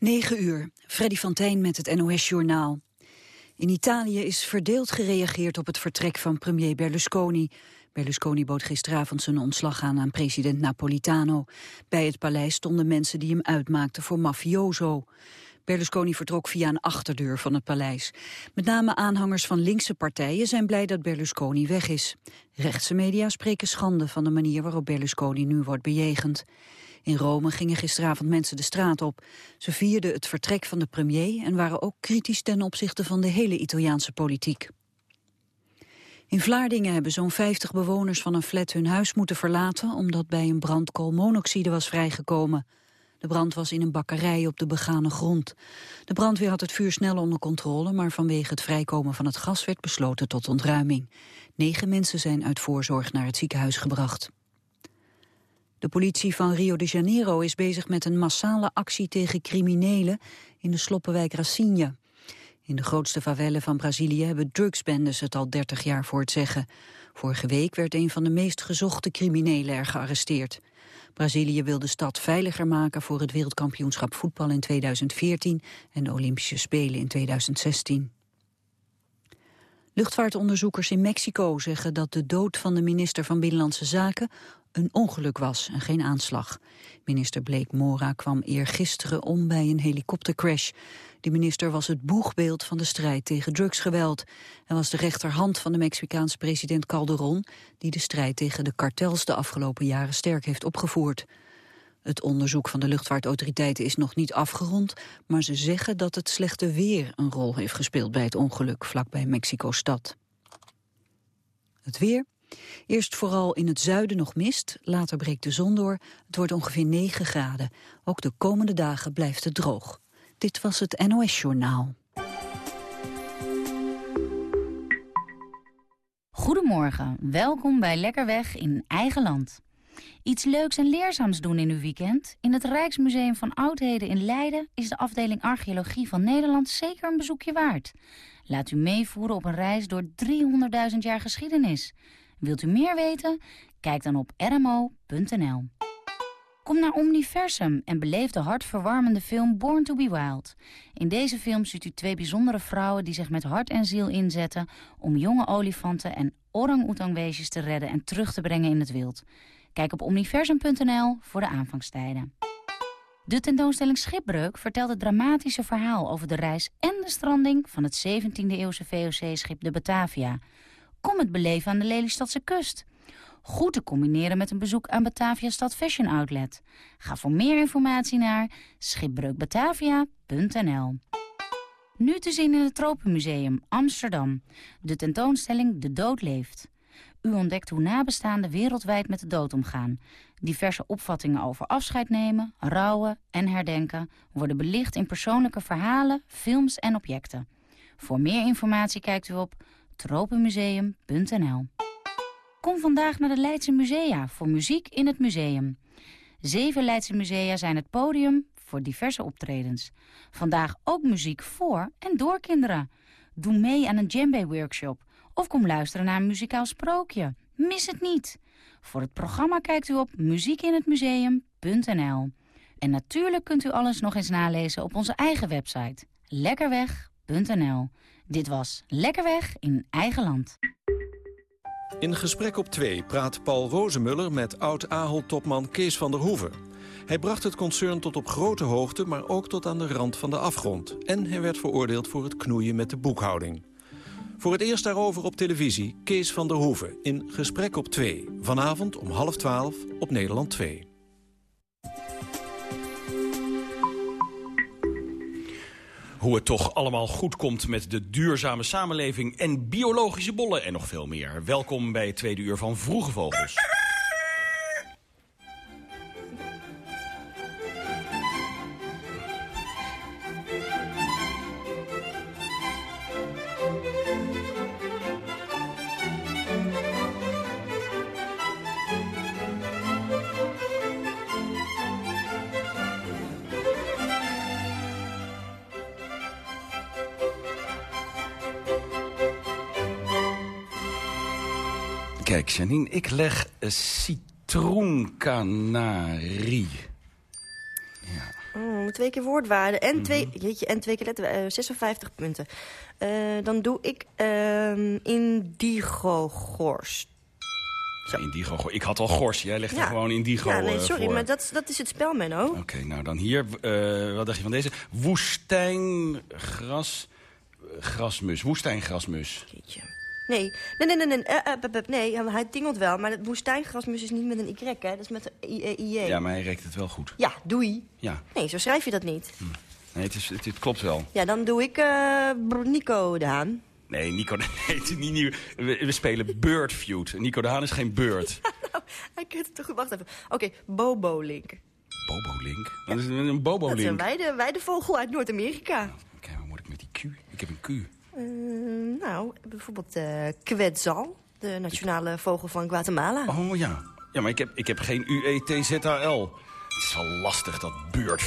9 uur, Freddy van met het NOS-journaal. In Italië is verdeeld gereageerd op het vertrek van premier Berlusconi. Berlusconi bood gisteravond zijn ontslag aan aan president Napolitano. Bij het paleis stonden mensen die hem uitmaakten voor mafioso. Berlusconi vertrok via een achterdeur van het paleis. Met name aanhangers van linkse partijen zijn blij dat Berlusconi weg is. Rechtse media spreken schande van de manier waarop Berlusconi nu wordt bejegend. In Rome gingen gisteravond mensen de straat op. Ze vierden het vertrek van de premier en waren ook kritisch ten opzichte van de hele Italiaanse politiek. In Vlaardingen hebben zo'n 50 bewoners van een flat hun huis moeten verlaten omdat bij een brand koolmonoxide was vrijgekomen. De brand was in een bakkerij op de begane grond. De brandweer had het vuur snel onder controle, maar vanwege het vrijkomen van het gas werd besloten tot ontruiming. Negen mensen zijn uit voorzorg naar het ziekenhuis gebracht. De politie van Rio de Janeiro is bezig met een massale actie tegen criminelen in de sloppenwijk Racinha. In de grootste favelle van Brazilië hebben drugsbendes het al 30 jaar voor het zeggen. Vorige week werd een van de meest gezochte criminelen er gearresteerd. Brazilië wil de stad veiliger maken voor het wereldkampioenschap voetbal in 2014 en de Olympische Spelen in 2016. Luchtvaartonderzoekers in Mexico zeggen dat de dood van de minister van Binnenlandse Zaken een ongeluk was en geen aanslag. Minister Blake Mora kwam eergisteren om bij een helikoptercrash. De minister was het boegbeeld van de strijd tegen drugsgeweld. en was de rechterhand van de Mexicaanse president Calderon... die de strijd tegen de kartels de afgelopen jaren sterk heeft opgevoerd. Het onderzoek van de luchtvaartautoriteiten is nog niet afgerond... maar ze zeggen dat het slechte weer een rol heeft gespeeld bij het ongeluk... vlakbij Mexico-stad. Het weer... Eerst vooral in het zuiden nog mist, later breekt de zon door. Het wordt ongeveer 9 graden. Ook de komende dagen blijft het droog. Dit was het NOS Journaal. Goedemorgen, welkom bij Lekkerweg in eigen land. Iets leuks en leerzaams doen in uw weekend? In het Rijksmuseum van Oudheden in Leiden is de afdeling Archeologie van Nederland zeker een bezoekje waard. Laat u meevoeren op een reis door 300.000 jaar geschiedenis. Wilt u meer weten? Kijk dan op rmo.nl. Kom naar Omniversum en beleef de hartverwarmende film Born to be Wild. In deze film ziet u twee bijzondere vrouwen die zich met hart en ziel inzetten... om jonge olifanten en orang-oetangweesjes te redden en terug te brengen in het wild. Kijk op omniversum.nl voor de aanvangstijden. De tentoonstelling Schipbreuk vertelt het dramatische verhaal over de reis en de stranding van het 17e-eeuwse VOC-schip de Batavia. Kom het beleven aan de Lelystadse kust. Goed te combineren met een bezoek aan Batavia Stad Fashion Outlet. Ga voor meer informatie naar schipbreukbatavia.nl. Nu te zien in het Tropenmuseum Amsterdam. De tentoonstelling De Dood Leeft. U ontdekt hoe nabestaanden wereldwijd met de dood omgaan. Diverse opvattingen over afscheid nemen, rouwen en herdenken... worden belicht in persoonlijke verhalen, films en objecten. Voor meer informatie kijkt u op tropenmuseum.nl. Kom vandaag naar de Leidse Musea voor muziek in het museum. Zeven Leidse musea zijn het podium voor diverse optredens. Vandaag ook muziek voor en door kinderen. Doe mee aan een djembe-workshop of kom luisteren naar een muzikaal sprookje. Mis het niet. Voor het programma kijkt u op muziekinhetmuseum.nl. En natuurlijk kunt u alles nog eens nalezen op onze eigen website Dit was Lekkerweg in eigen land. In Gesprek op 2 praat Paul Rozemuller met oud-Ahold-topman Kees van der Hoeven. Hij bracht het concern tot op grote hoogte, maar ook tot aan de rand van de afgrond. En hij werd veroordeeld voor het knoeien met de boekhouding. Voor het eerst daarover op televisie Kees van der Hoeven in Gesprek op 2. Vanavond om half 12 op Nederland 2. Hoe het toch allemaal goed komt met de duurzame samenleving en biologische bollen en nog veel meer. Welkom bij het tweede uur van Vroege Vogels. Janine, ik leg citroenkanari. Ja. Oh, twee keer woordwaarde en, Mhm. twee, jeetje, en twee keer letter, eh, 56 punten. Eh, dan doe ik ehm indigo gorst. Ja, indigo. Ik had al gors. Jij legt er Ja. gewoon indigo Ja, nee, eh, sorry, voor. maar dat, dat is het spel, Menno. Oké, nou dan hier. eh, wat dacht je van deze? Woestijngras... eh, Grasmus. Woestijngrasmus. Jeetje. Nee, nee, nee, nee, nee, eh, eh, nee, hij tingelt wel. Maar het woestijngrasmus is niet met een Y, hè. Dat is met een I- eh. Ja, maar hij rekt het wel goed. Ja, doei. Ja, Nee, zo schrijf je dat niet. nee, het, is, het, het klopt wel. Ja, dan doe ik Nico de Haan. Nee, Nico, nee, het is niet nieuw. We, we spelen Bird Feud. Nico de Haan is geen bird. Hij kent het toch goed. Wacht even. Oké, Bobo Link. Bobolink? Dat is een, een Dat is een weide, weidevogel uit Noord-Amerika. Oké, wat moet ik met die Q? Ik heb een Q. Eh, nou, bijvoorbeeld eh Quetzal, de nationale vogel van Guatemala. Oh ja. Ja, maar ik heb, ik heb geen U-E-T-Z-A-L. Het is wel lastig, dat Bird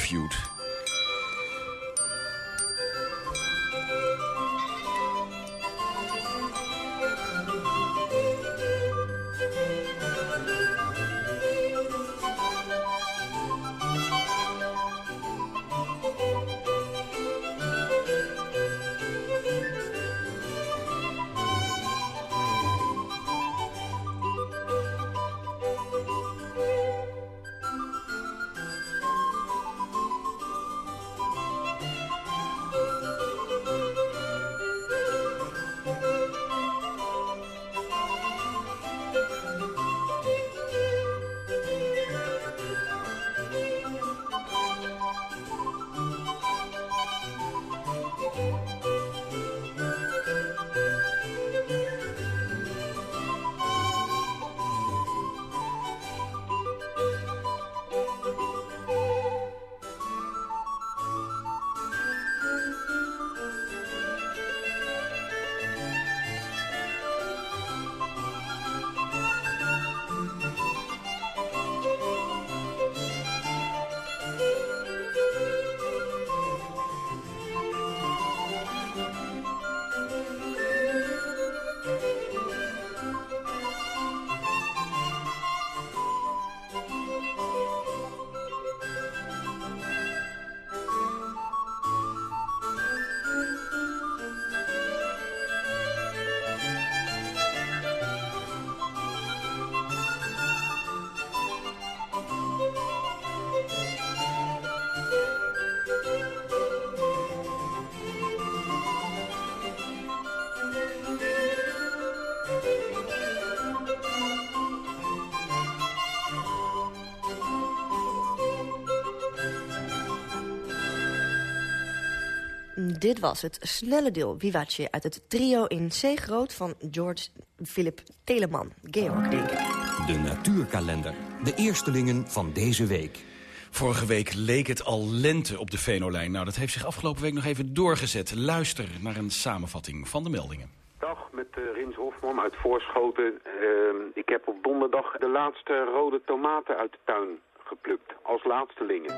Dit was het snelle deel Vivace uit het trio in C groot van George Philip Telemann. Georg, denk ik. De natuurkalender. De eerstelingen van deze week. Vorige week leek het al lente op de Venolijn. Nou, dat heeft zich afgelopen week nog even doorgezet. Luister naar een samenvatting van de meldingen. Dag, met eh, Rins Hofman uit Voorschoten. Ehm, ik heb op donderdag de laatste rode tomaten uit de tuin geplukt. Als laatstellingen.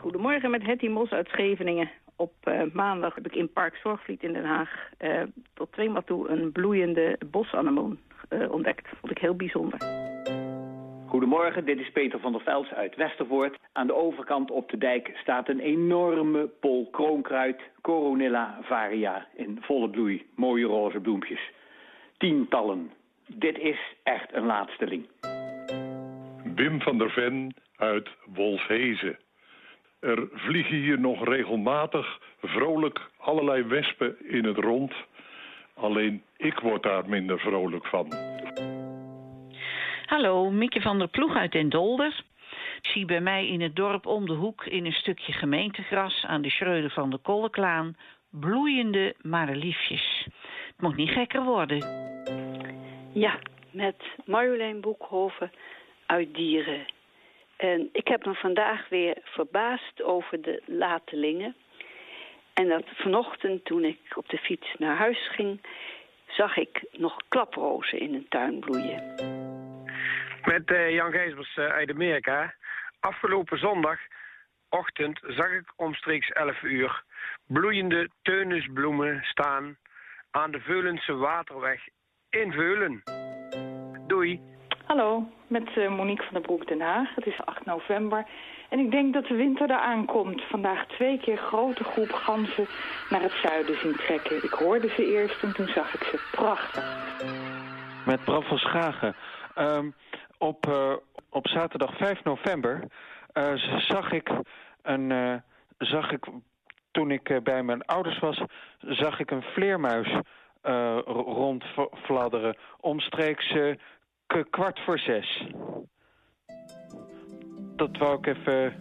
Goedemorgen met Hetty Mos uit Scheveningen. Op eh, maandag heb ik in Park Zorgvliet in Den Haag eh, tot tweemaal toe een bloeiende bosanemoon eh, ontdekt. Vond ik heel bijzonder. Goedemorgen, dit is Peter van der Vels uit Westervoort. Aan de overkant op de dijk staat een enorme pol kroonkruid, Coronilla varia, in volle bloei. Mooie roze bloempjes. Tientallen. Dit is echt een laatsteling. Wim van der Ven uit Wolfhezen. Er vliegen hier nog regelmatig vrolijk allerlei wespen in het rond. Alleen ik word daar minder vrolijk van. Hallo, Mieke van der Ploeg uit Den Dolder. Ik zie bij mij in het dorp om de hoek in een stukje gemeentegras aan de Schreuder van de Kolklaan bloeiende mareliefjes. Het moet niet gekker worden. Ja, met Marjolein Boekhoven uit Dieren. En ik heb me vandaag weer verbaasd over de latelingen. En dat vanochtend toen ik op de fiets naar huis ging, zag ik nog klaprozen in een tuin bloeien. Met eh, Jan Gijsbers eh, uit Amerika. Afgelopen zondagochtend zag ik omstreeks 11 uur bloeiende teunisbloemen staan aan de Veulense waterweg in Veulen. Doei. Hallo, met uh, Monique van der Broek Den Haag. Het is 8 november en ik denk dat de winter eraan komt. Vandaag twee keer grote groep ganzen naar het zuiden zien trekken. Ik hoorde ze eerst en toen zag ik ze prachtig. Met Bram van Schagen. Um, op, uh, op zaterdag 5 november uh, zag ik een... Zag ik, toen ik bij mijn ouders was, zag ik een vleermuis rondfladderen. Omstreeks kwart voor zes. Dat wou ik even,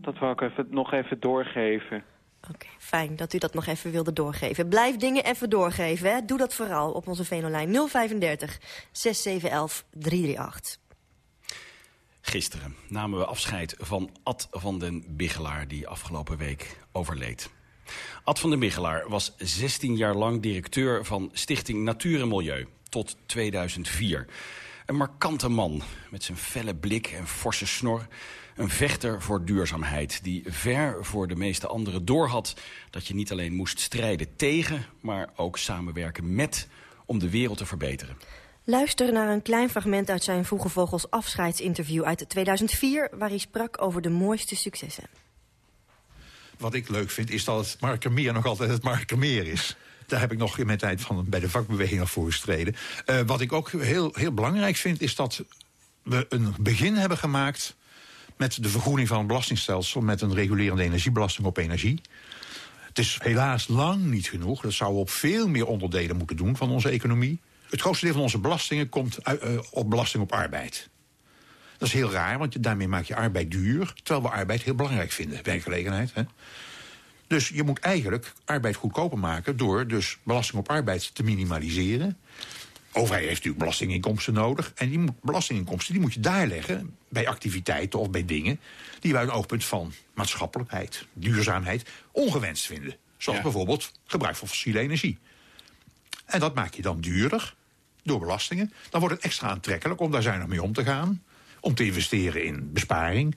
dat wou ik even, nog even doorgeven. Oké, fijn dat u dat nog even wilde doorgeven. Blijf dingen even doorgeven, hè. Doe dat vooral op onze Venolijn 035 6711 338. Gisteren namen we afscheid van Ad van den Bigelaar... die afgelopen week overleed. Ad van den Bigelaar was 16 jaar lang directeur van Stichting Natuur en Milieu... tot 2004. Een markante man met zijn felle blik en forse snor. Een vechter voor duurzaamheid die ver voor de meeste anderen doorhad... dat je niet alleen moest strijden tegen, maar ook samenwerken met... om de wereld te verbeteren. Luister naar een klein fragment uit zijn Vroege Vogels afscheidsinterview uit 2004... waar hij sprak over de mooiste successen. Wat ik leuk vind is dat het Markermeer nog altijd het Markermeer is. Daar heb ik nog in mijn tijd van, bij de vakbeweging nog voor gestreden. Uh, wat ik ook heel, heel belangrijk vind is dat we een begin hebben gemaakt... met de vergroening van het belastingstelsel... met een regulerende energiebelasting op energie. Het is helaas lang niet genoeg. Dat zouden we op veel meer onderdelen moeten doen van onze economie. Het grootste deel van onze belastingen komt uit, uh, op belasting op arbeid. Dat is heel raar, want daarmee maak je arbeid duur... terwijl we arbeid heel belangrijk vinden, werkgelegenheid. Hè? Dus je moet eigenlijk arbeid goedkoper maken... door dus belasting op arbeid te minimaliseren. De overheid heeft natuurlijk belastinginkomsten nodig. En die belastinginkomsten die moet je daar leggen... bij activiteiten of bij dingen... die uit het oogpunt van maatschappelijkheid, duurzaamheid... ongewenst vinden. Zoals bijvoorbeeld gebruik van fossiele energie. En dat maak je dan duurder door belastingen. Dan wordt het extra aantrekkelijk om daar zuinig mee om te gaan. Om te investeren in besparing.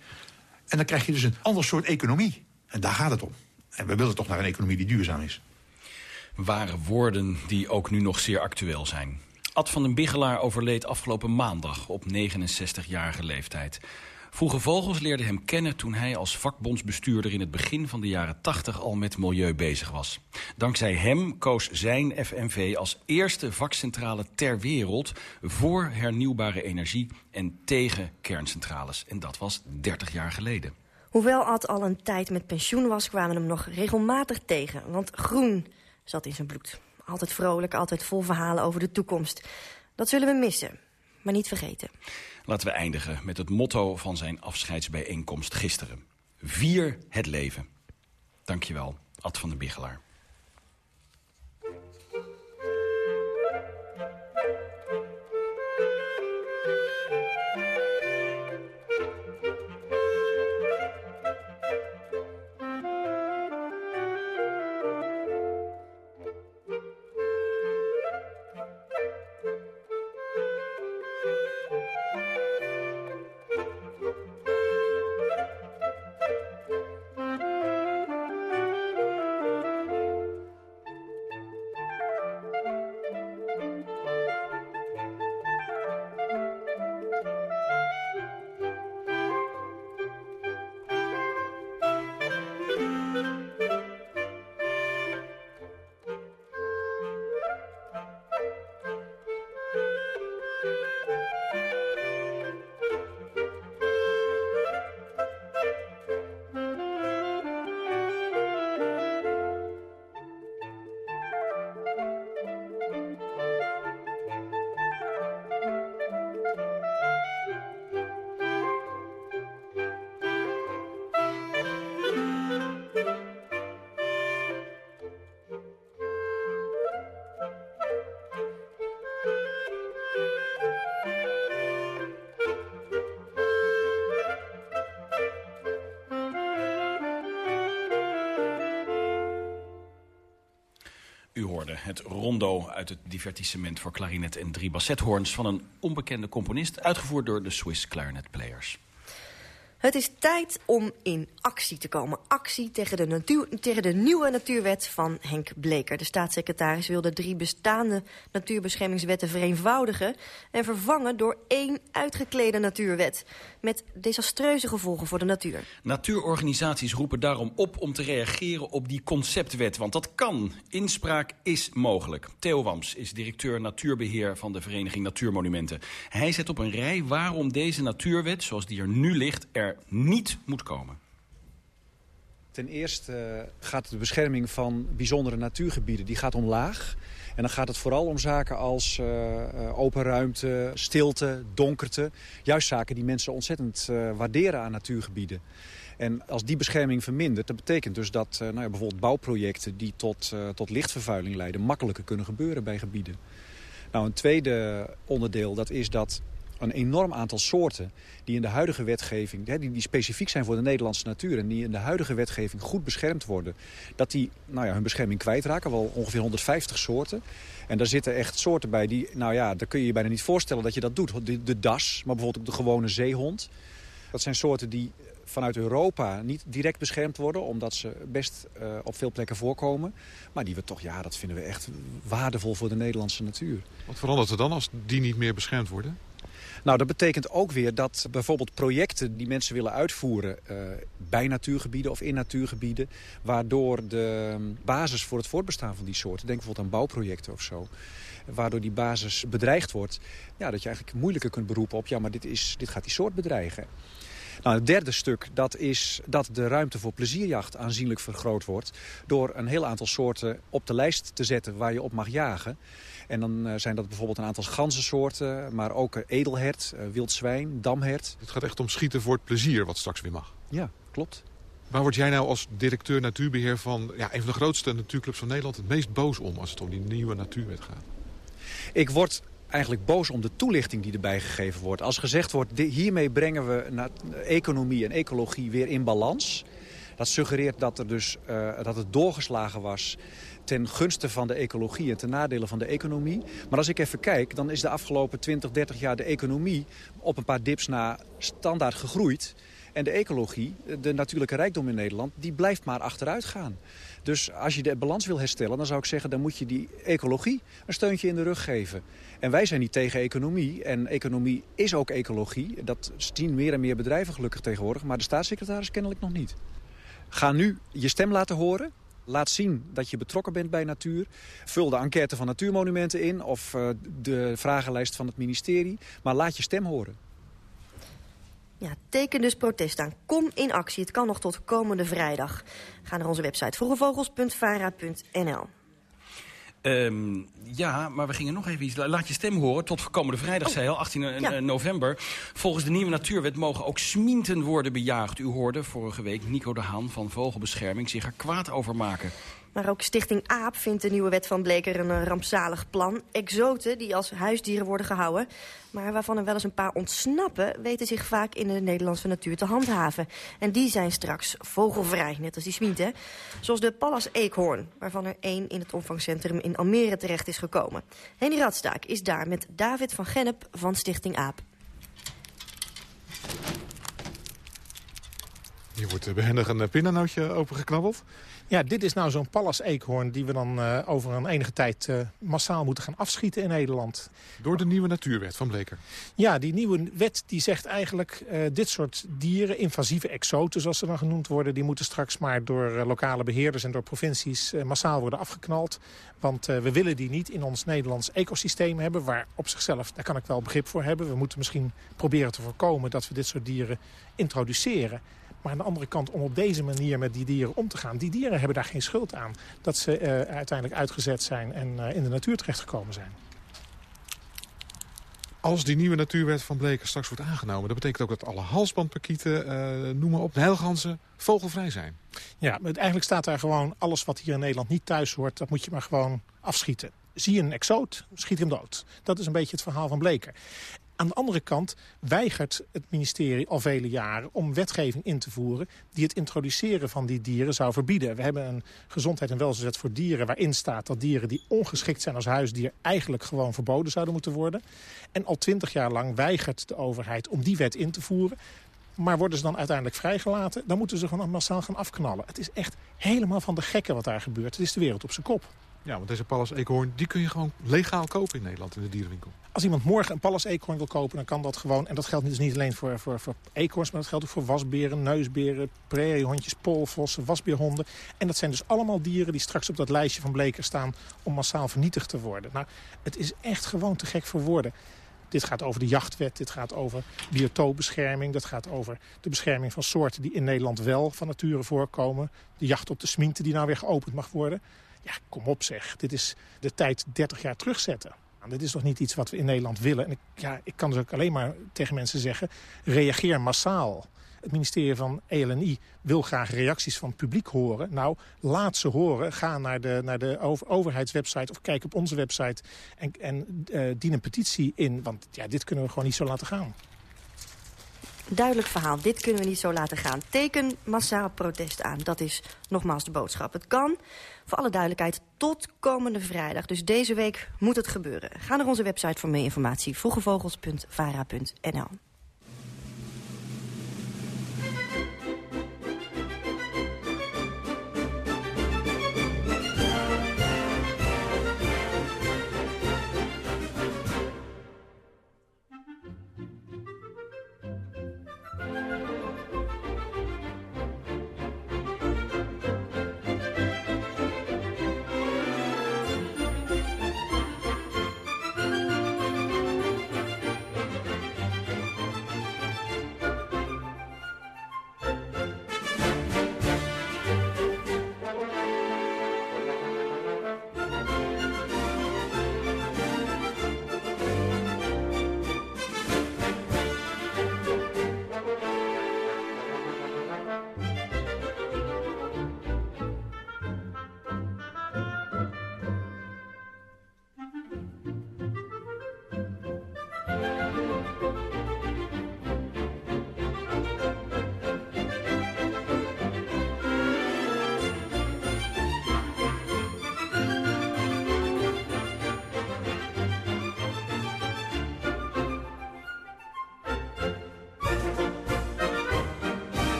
En dan krijg je dus een ander soort economie. En daar gaat het om. En we willen toch naar een economie die duurzaam is. Ware woorden die ook nu nog zeer actueel zijn. Ad van den Bigelaar overleed afgelopen maandag op 69-jarige leeftijd. Vroege Vogels leerde hem kennen toen hij als vakbondsbestuurder... in het begin van de jaren 80 al met milieu bezig was. Dankzij hem koos zijn FNV als eerste vakcentrale ter wereld... voor hernieuwbare energie en tegen kerncentrales. En dat was 30 jaar geleden. Hoewel Ad al een tijd met pensioen was, kwamen we hem nog regelmatig tegen. Want groen zat in zijn bloed. Altijd vrolijk, altijd vol verhalen over de toekomst. Dat zullen we missen, maar niet vergeten. Laten we eindigen met het motto van zijn afscheidsbijeenkomst gisteren. Vier het leven. Dankjewel, Ad van der Bigelaar. Het rondo uit het divertissement voor klarinet en drie bassethoorns... van een onbekende componist, uitgevoerd door de Swiss Clarinet Players. Het is tijd om in actie te komen. Actie tegen de, natuur, tegen de nieuwe natuurwet van Henk Bleker. De staatssecretaris wil de drie bestaande natuurbeschermingswetten vereenvoudigen... en vervangen door één uitgeklede natuurwet. Met desastreuze gevolgen voor de natuur. Natuurorganisaties roepen daarom op om te reageren op die conceptwet. Want dat kan. Inspraak is mogelijk. Theo Wams is directeur natuurbeheer van de Vereniging Natuurmonumenten. Hij zet op een rij waarom deze natuurwet, zoals die er nu ligt... er niet moet komen? Ten eerste eh, gaat de bescherming van bijzondere natuurgebieden die gaat omlaag. En dan gaat het vooral om zaken als uh, open ruimte, stilte, donkerte. Juist zaken die mensen ontzettend uh, waarderen aan natuurgebieden. En als die bescherming vermindert, dat betekent dus dat nou ja, bijvoorbeeld bouwprojecten... die tot, tot lichtvervuiling leiden, makkelijker kunnen gebeuren bij gebieden. Nou, een tweede onderdeel dat is dat een enorm aantal soorten die in de huidige wetgeving... Die, die specifiek zijn voor de Nederlandse natuur... en die in de huidige wetgeving goed beschermd worden... dat die nou ja, hun bescherming kwijtraken, wel ongeveer 150 soorten. En daar zitten echt soorten bij die... nou ja, daar kun je je bijna niet voorstellen dat je dat doet. De, de das, maar bijvoorbeeld ook de gewone zeehond. Dat zijn soorten die vanuit Europa niet direct beschermd worden... omdat ze best uh, op veel plekken voorkomen. Maar die we toch, ja, dat vinden we echt waardevol voor de Nederlandse natuur. Wat verandert er dan als die niet meer beschermd worden? Nou, dat betekent ook weer dat bijvoorbeeld projecten die mensen willen uitvoeren... Uh, bij natuurgebieden of in natuurgebieden... waardoor de basis voor het voortbestaan van die soorten... denk bijvoorbeeld aan bouwprojecten of zo waardoor die basis bedreigd wordt... Ja, dat je eigenlijk moeilijker kunt beroepen op... ja, maar dit, is, dit gaat die soort bedreigen. Nou, het derde stuk dat is dat de ruimte voor plezierjacht aanzienlijk vergroot wordt... door een heel aantal soorten op de lijst te zetten waar je op mag jagen. En dan eh, zijn dat bijvoorbeeld een aantal ganzensoorten, maar ook eh, edelhert, eh, wild zwijn, damhert. Het gaat echt om schieten voor het plezier wat straks weer mag. Ja, klopt. Waar word jij nou als directeur natuurbeheer van ja, een van de grootste natuurclubs van Nederland het meest boos om als het om die nieuwe natuurwet gaat? Ik word eigenlijk boos om de toelichting die erbij gegeven wordt. Als gezegd wordt, hiermee brengen we economie en ecologie weer in balans. Dat suggereert dat, er dus, uh, dat het doorgeslagen was ten gunste van de ecologie en ten nadele van de economie. Maar als ik even kijk, dan is de afgelopen 20, 30 jaar de economie op een paar dips na standaard gegroeid. En de ecologie, de natuurlijke rijkdom in Nederland, die blijft maar achteruit gaan. Dus als je de balans wil herstellen, dan zou ik zeggen... dan moet je die ecologie een steuntje in de rug geven. En wij zijn niet tegen economie. En economie is ook ecologie. Dat zien meer en meer bedrijven gelukkig tegenwoordig. Maar de staatssecretaris kennelijk nog niet. Ga nu je stem laten horen. Laat zien dat je betrokken bent bij natuur. Vul de enquête van Natuurmonumenten in of uh, de vragenlijst van het ministerie. Maar laat je stem horen. Ja, teken dus protest aan. Kom in actie. Het kan nog tot komende vrijdag. Ga naar onze website vroegevogels.vara.nl. Um, ja, maar we gingen nog even iets. Laat je stem horen. Tot komende vrijdag, oh. zei al, 18 ja. november. Volgens de nieuwe natuurwet mogen ook smienten worden bejaagd. U hoorde vorige week Nico de Haan van Vogelbescherming zich er kwaad over maken. Maar ook Stichting AAP vindt de nieuwe wet van Bleker een eh, rampzalig plan. Exoten die als huisdieren worden gehouden, maar waarvan er wel eens een paar ontsnappen... weten zich vaak in de Nederlandse natuur te handhaven. En die zijn straks vogelvrij, net als die smieten. Zoals de Pallas eekhoorn, waarvan er één in het opvangcentrum in Almere terecht is gekomen. Henny Radstaak is daar met David van Gennep van Stichting AAP. Hier wordt behendig een pinnennootje opengeknabbeld. Ja, dit is nou zo'n Pallas-eekhoorn die we dan uh, over een enige tijd uh, massaal moeten gaan afschieten in Nederland. Door de nieuwe natuurwet van Bleker? Ja, die nieuwe wet die zegt eigenlijk uh, dit soort dieren, invasieve exoten zoals ze dan genoemd worden... die moeten straks maar door lokale beheerders en door provincies massaal worden afgeknald. Want we willen die niet in ons Nederlands ecosysteem hebben... waar op zichzelf, daar kan ik wel begrip voor hebben. We moeten misschien proberen te voorkomen dat we dit soort dieren introduceren. Maar aan de andere kant, om op deze manier met die dieren om te gaan... die dieren hebben daar geen schuld aan dat ze uh, uiteindelijk uitgezet zijn... en uh, in de natuur terechtgekomen zijn. Als die nieuwe natuurwet van Bleken straks wordt aangenomen... dat betekent ook dat alle halsbandparkieten, uh, noem maar op, heilganzen, vogelvrij zijn. Ja, eigenlijk staat daar gewoon alles wat hier in Nederland niet thuis hoort... dat moet je maar gewoon afschieten. Zie je een exoot, schiet hem dood. Dat is een beetje het verhaal van Bleker. Aan de andere kant weigert het ministerie al vele jaren om wetgeving in te voeren die het introduceren van die dieren zou verbieden. We hebben een gezondheid- en welzijnswet voor dieren waarin staat dat dieren die ongeschikt zijn als huisdier eigenlijk gewoon verboden zouden moeten worden. En al twintig jaar lang weigert de overheid om die wet in te voeren. Maar worden ze dan uiteindelijk vrijgelaten, dan moeten ze gewoon massaal gaan afknallen. Het is echt helemaal van de gekke wat daar gebeurt. Het is de wereld op zijn kop. Ja, want deze Pallas eekhoorn die kun je gewoon legaal kopen in Nederland in de dierenwinkel. Als iemand morgen een Pallas eekhoorn wil kopen, dan kan dat gewoon. En dat geldt dus niet alleen voor, voor, voor eekhoorns, maar dat geldt ook voor wasberen, neusberen, prairiehondjes, polvossen, wasbeerhonden. En dat zijn dus allemaal dieren die straks op dat lijstje van Bleker staan om massaal vernietigd te worden. Nou, het is echt gewoon te gek voor woorden. Dit gaat over de jachtwet, dit gaat over biotoopbescherming... dat gaat over de bescherming van soorten die in Nederland wel van nature voorkomen. De jacht op de smiente die nou weer geopend mag worden. Ja, kom op zeg. Dit is de tijd 30 jaar terugzetten. Nou, dit is toch niet iets wat we in Nederland willen. En ik, ja, ik kan dus ook alleen maar tegen mensen zeggen... reageer massaal. Het ministerie van ELNI wil graag reacties van het publiek horen. Nou, laat ze horen. Ga naar de, naar de overheidswebsite of kijk op onze website... en, en uh, dien een petitie in. Want ja, dit kunnen we gewoon niet zo laten gaan. Duidelijk verhaal. Dit kunnen we niet zo laten gaan. Teken massaal protest aan. Dat is nogmaals de boodschap. Het kan, voor alle duidelijkheid, tot komende vrijdag. Dus deze week moet het gebeuren. Ga naar onze website voor meer informatie. vroegevogels.vara.nl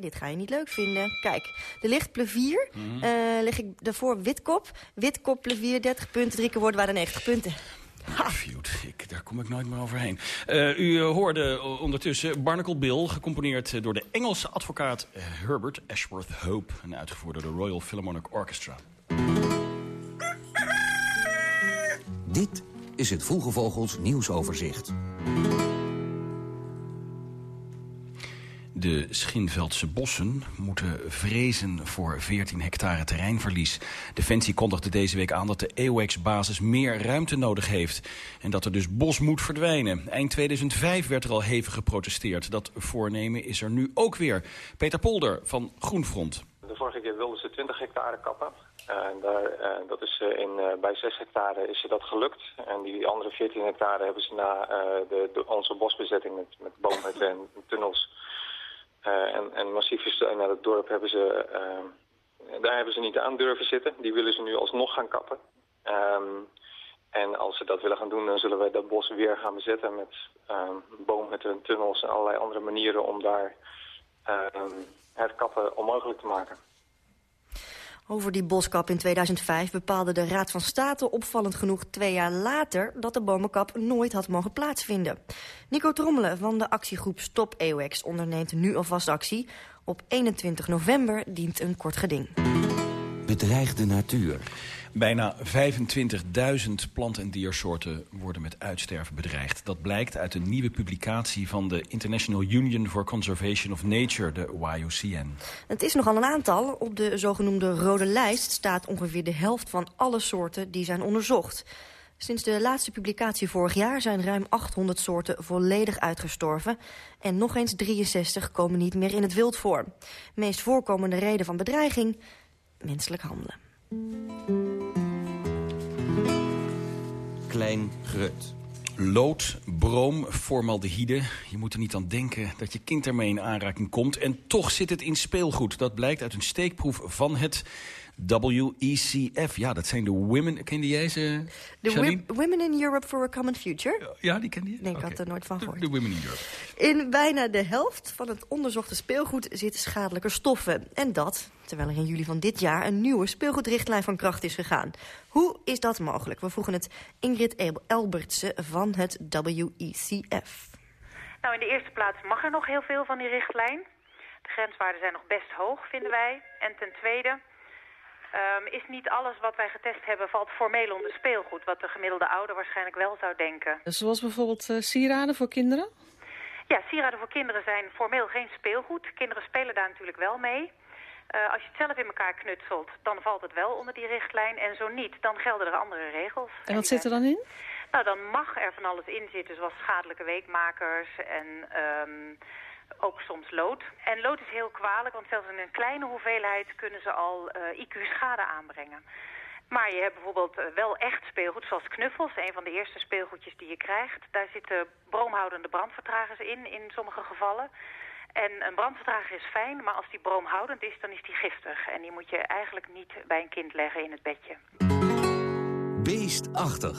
Dit ga je niet leuk vinden. Kijk, er ligt plevier. Mm leg ik daarvoor witkop. Witkop, plevier, 30 punten. Drie keer worden waren 90 punten. Feud, ik, daar kom ik nooit meer overheen. Uh, u uh, hoorde ondertussen Barnacle Bill, gecomponeerd door de Engelse advocaat Herbert Ashworth Hope... en uitgevoerd door de Royal Philharmonic Orchestra. Dit is het Vroege Vogels nieuwsoverzicht. De Schinveldse bossen moeten vrezen voor 14 hectare terreinverlies. Defensie kondigde deze week aan dat de EOX-basis meer ruimte nodig heeft. En dat er dus bos moet verdwijnen. Eind 2005 werd er al hevig geprotesteerd. Dat voornemen is er nu ook weer. Peter Polder van Groenfront. De vorige keer wilden ze 20 hectare kappen. En daar, uh, dat is, uh, in, uh, bij 6 hectare is ze dat gelukt. En die andere 14 hectare hebben ze na de, de, onze bosbezetting met, met bomen en tunnels en, en massieve steun naar het dorp hebben ze, uh, daar hebben ze niet aan durven zitten. Die willen ze nu alsnog gaan kappen. Um, en als ze dat willen gaan doen, dan zullen wij dat bos weer gaan bezetten met um, bomen, met tunnels en allerlei andere manieren om daar het kappen onmogelijk te maken. Over die boskap in 2005 bepaalde de Raad van State opvallend genoeg twee jaar later dat de bomenkap nooit had mogen plaatsvinden. Nico Trommelen van de actiegroep Stop EOX onderneemt nu alvast actie. Op 21 november dient een kort geding. Bedreigde natuur. Bijna 25.000 plant- en diersoorten worden met uitsterven bedreigd. Dat blijkt uit een nieuwe publicatie van de International Union for Conservation of Nature, de YUCN. Het is nogal een aantal. Op de zogenoemde rode lijst staat ongeveer de helft van alle soorten die zijn onderzocht. Sinds de laatste publicatie vorig jaar zijn ruim 800 soorten volledig uitgestorven. En nog eens 63 komen niet meer in het wild voor. Meest voorkomende reden van bedreiging? Menselijk handelen. Klein Grut. Lood, broom, formaldehyde. Je moet er niet aan denken dat je kind ermee in aanraking komt. En toch zit het in speelgoed. Dat blijkt uit een steekproef van het WECF. Ja, dat zijn de Women... Ken jij ze, De Women in Europe for a Common Future? Ja, die ken je? Nee, ik had er nooit van gehoord. De Women in Europe. In bijna de helft van het onderzochte speelgoed zitten schadelijke stoffen. En dat, terwijl er in juli van dit jaar een nieuwe speelgoedrichtlijn van kracht is gegaan. Hoe is dat mogelijk? We vroegen het Ingrid El- Elbertse van het WECF. Nou, in de eerste plaats mag er nog heel veel van die richtlijn. De grenswaarden zijn nog best hoog, vinden wij. En ten tweede ehm, is niet alles wat wij getest hebben... valt formeel onder speelgoed, wat de gemiddelde ouder waarschijnlijk wel zou denken. Zoals bijvoorbeeld eh, sieraden voor kinderen? Ja, sieraden voor kinderen zijn formeel geen speelgoed. Kinderen spelen daar natuurlijk wel mee. Eh, als je het zelf in elkaar knutselt, dan valt het wel onder die richtlijn. En zo niet, dan gelden er andere regels. En wat zit er dan in? Nou, dan mag er van alles in zitten, zoals schadelijke weekmakers en ehm, ook soms lood. En lood is heel kwalijk, want zelfs in een kleine hoeveelheid kunnen ze al eh, IQ-schade aanbrengen. Maar je hebt bijvoorbeeld eh, wel echt speelgoed, zoals knuffels, een van de eerste speelgoedjes die je krijgt. Daar zitten broomhoudende brandvertragers in, in sommige gevallen. En een brandvertrager is fijn, maar als die broomhoudend is, dan is die giftig. En die moet je eigenlijk niet bij een kind leggen in het bedje. Beestachtig.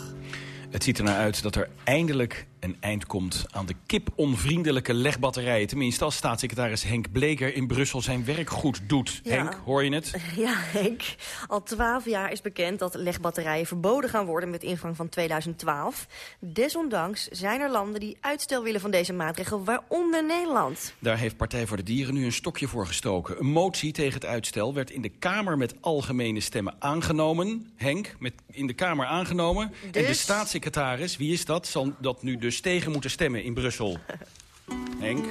Het ziet er naar uit dat er eindelijk een eind komt aan de kiponvriendelijke legbatterijen. Tenminste, als staatssecretaris Henk Bleker in Brussel zijn werk goed doet. Ja. Henk, hoor je het? Ja, Henk. Al twaalf jaar is bekend dat legbatterijen verboden gaan worden met ingang van 2012. Desondanks zijn er landen die uitstel willen van deze maatregel, waaronder Nederland. Daar heeft Partij voor de Dieren nu een stokje voor gestoken. Een motie tegen het uitstel werd in de Kamer met algemene stemmen aangenomen. Henk, met, in de Kamer aangenomen. En de Dus? staatssecretaris, wie is dat, zal dat nu dus tegen moeten stemmen in Brussel. Henk?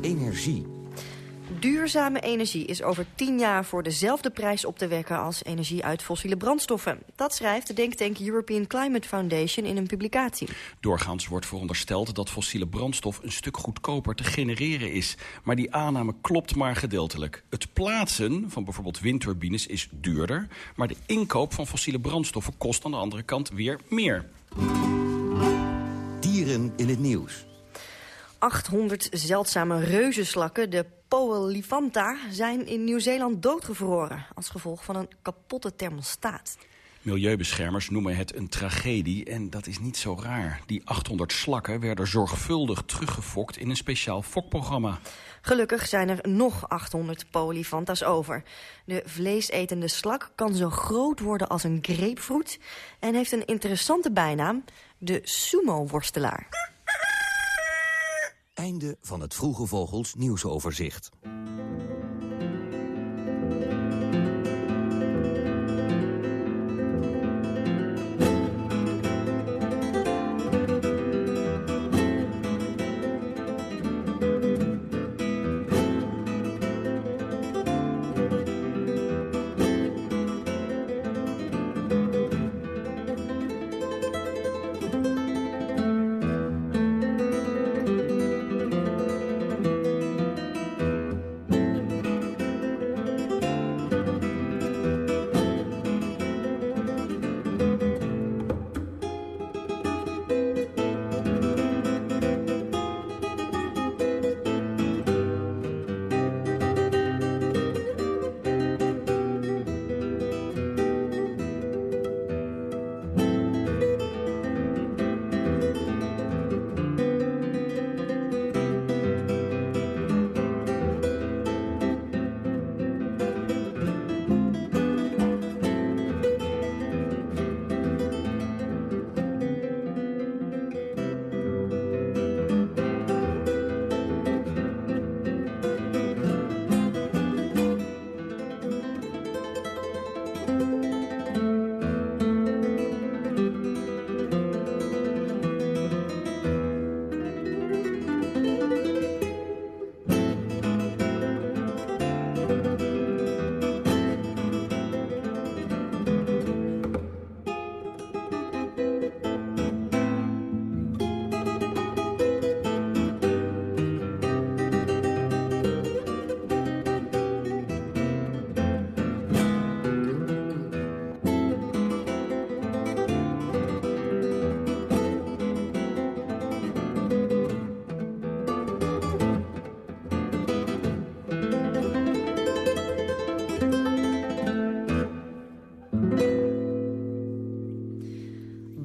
Energie. Duurzame energie is over tien jaar voor dezelfde prijs op te wekken als energie uit fossiele brandstoffen. Dat schrijft de denktank European Climate Foundation in een publicatie. Doorgaans wordt verondersteld dat fossiele brandstof een stuk goedkoper te genereren is. Maar die aanname klopt maar gedeeltelijk. Het plaatsen van bijvoorbeeld windturbines is duurder... maar de inkoop van fossiele brandstoffen kost aan de andere kant weer meer. Dieren in het nieuws. 800 zeldzame reuzenslakken, de Poelifanta, zijn in Nieuw-Zeeland doodgevroren... als gevolg van een kapotte thermostaat. Milieubeschermers noemen het een tragedie en dat is niet zo raar. Die 800 slakken werden zorgvuldig teruggefokt in een speciaal fokprogramma. Gelukkig zijn er nog 800 Poelifanta's over. De vleesetende slak kan zo groot worden als een grapefruit... en heeft een interessante bijnaam, de sumo-worstelaar. Einde van het Vroege Vogels nieuwsoverzicht.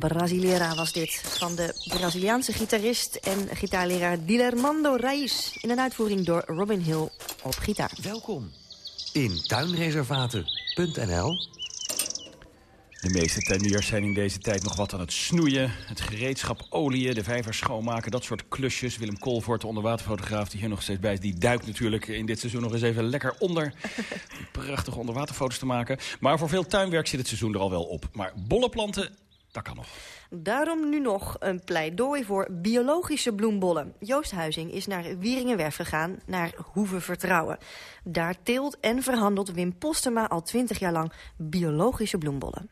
Brasilera was dit. Van de Braziliaanse gitarist en gitaarleraar Dilermando Raiz. In een uitvoering door Robin Hill op gitaar. Welkom in tuinreservaten.nl. De meeste tuiniers zijn in deze tijd nog wat aan het snoeien. Het gereedschap oliën, de vijvers schoonmaken, dat soort klusjes. Willem Kolvoort, de onderwaterfotograaf die hier nog steeds bij is... die duikt natuurlijk in dit seizoen nog eens even lekker onder. Prachtige onderwaterfoto's te maken. Maar voor veel tuinwerk zit het seizoen er al wel op. Maar bolle planten, dat kan nog. Daarom nu nog een pleidooi voor biologische bloembollen. Joost Huizing is naar Wieringenwerf gegaan, naar Hoeve Vertrouwen. Daar teelt en verhandelt Wim Postema al twintig jaar lang biologische bloembollen.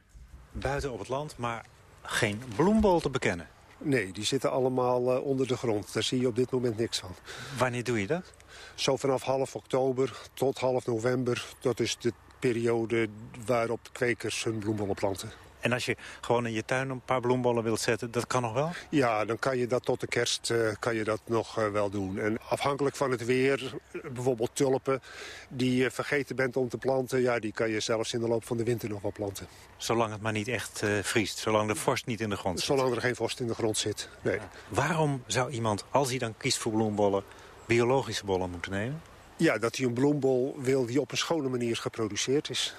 Buiten op het land, maar geen bloembol te bekennen. Nee, die zitten allemaal uh, onder de grond. Daar zie je op dit moment niks van. Wanneer doe je dat? Zo vanaf half oktober tot half november. Dat is de periode waarop de kwekers hun bloembollen planten. En als je gewoon in je tuin een paar bloembollen wilt zetten, dat kan nog wel? Ja, dan kan je dat tot de kerst uh, kan je dat nog uh, wel doen. En afhankelijk van het weer, bijvoorbeeld tulpen, die je vergeten bent om te planten... ja, die kan je zelfs in de loop van de winter nog wel planten. Zolang het maar niet echt uh, vriest, zolang de vorst niet in de grond zit? Zolang er geen vorst in de grond zit, nee. Waarom zou iemand, als hij dan kiest voor bloembollen, biologische bollen moeten nemen? Ja, dat hij een bloembol wil die op een schone manier geproduceerd is.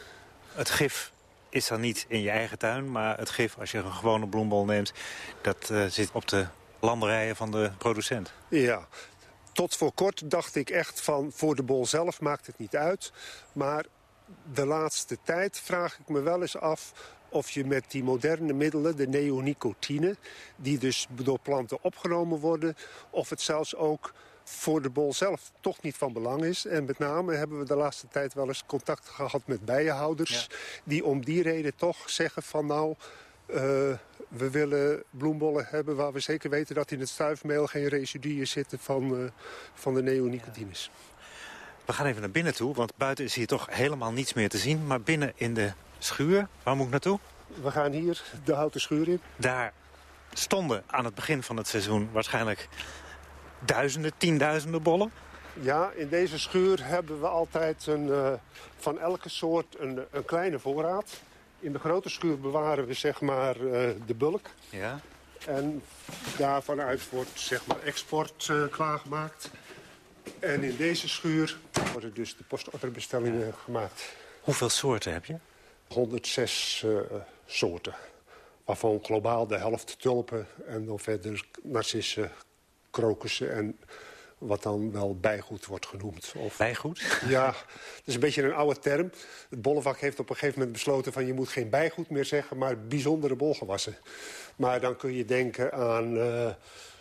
Het gif is dan niet in je eigen tuin, maar het gif, als je een gewone bloembol neemt... dat uh, zit op de landerijen van de producent. Ja, tot voor kort dacht ik echt van voor de bol zelf maakt het niet uit. Maar de laatste tijd vraag ik me wel eens af of je met die moderne middelen, de neonicotine... die dus door planten opgenomen worden... of het zelfs ook voor de bol zelf toch niet van belang is. En met name hebben we de laatste tijd wel eens contact gehad met bijenhouders... Ja. die om die reden toch zeggen van nou... Uh, we willen bloembollen hebben waar we zeker weten dat in het stuifmeel... geen residuen zitten van, uh, van de neonicotines. Ja. We gaan even naar binnen toe, want buiten is hier toch helemaal niets meer te zien. Maar binnen in de schuur, waar moet ik naartoe? We gaan hier de houten schuur in. Daar stonden aan het begin van het seizoen waarschijnlijk duizenden, tienduizenden bollen? Ja, in deze schuur hebben we altijd een, uh, van elke soort een, een, kleine voorraad. In de grote schuur bewaren we zeg maar uh, de bulk. Ja. En daarvanuit wordt zeg maar export uh, klaargemaakt. En in deze schuur worden dus de postorderbestellingen gemaakt. Hoeveel soorten heb je? 106 soorten. Waarvan globaal de helft tulpen en dan verder narcissen, krokussen en wat dan wel bijgoed wordt genoemd. Of, bijgoed? Ja, dat is een beetje een oude term. Het bollenvak heeft op een gegeven moment besloten van... je moet geen bijgoed meer zeggen, maar bijzondere bolgewassen. Maar dan kun je denken aan, uh,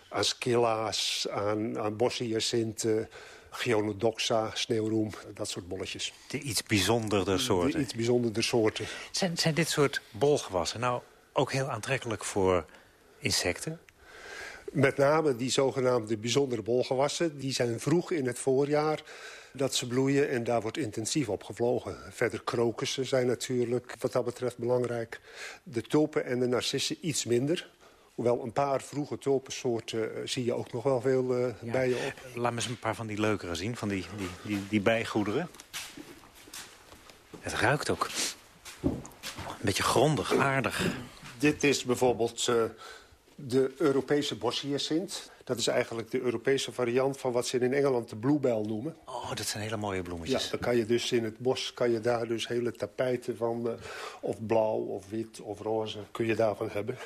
aan scilla's, aan, aan bosshyacinthe... Geonodoxa, sneeuwroem, dat soort bolletjes. De iets bijzonderder soorten? De iets bijzonderder soorten. Zijn, zijn dit soort bolgewassen nou ook heel aantrekkelijk voor insecten? Met name die zogenaamde bijzondere bolgewassen. Die zijn vroeg in het voorjaar dat ze bloeien en daar wordt intensief op gevlogen. Verder krokussen zijn natuurlijk wat dat betreft belangrijk. De tulpen en de narcissen iets minder. Hoewel een paar vroege tulpensoorten uh, zie je ook nog wel veel uh, ja. bijen op. Laat me eens een paar van die leukere zien, van die, die, die, die bijgoederen. Het ruikt ook een beetje grondig, aardig. Dit is bijvoorbeeld... Uh, de Europese boshyacint. Dat is eigenlijk de Europese variant van wat ze in Engeland de bluebell noemen. Oh, dat zijn hele mooie bloemetjes. Ja, dan kan je dus in het bos kan je daar dus hele tapijten van... Uh, of blauw, of wit, of roze, kun je daarvan hebben.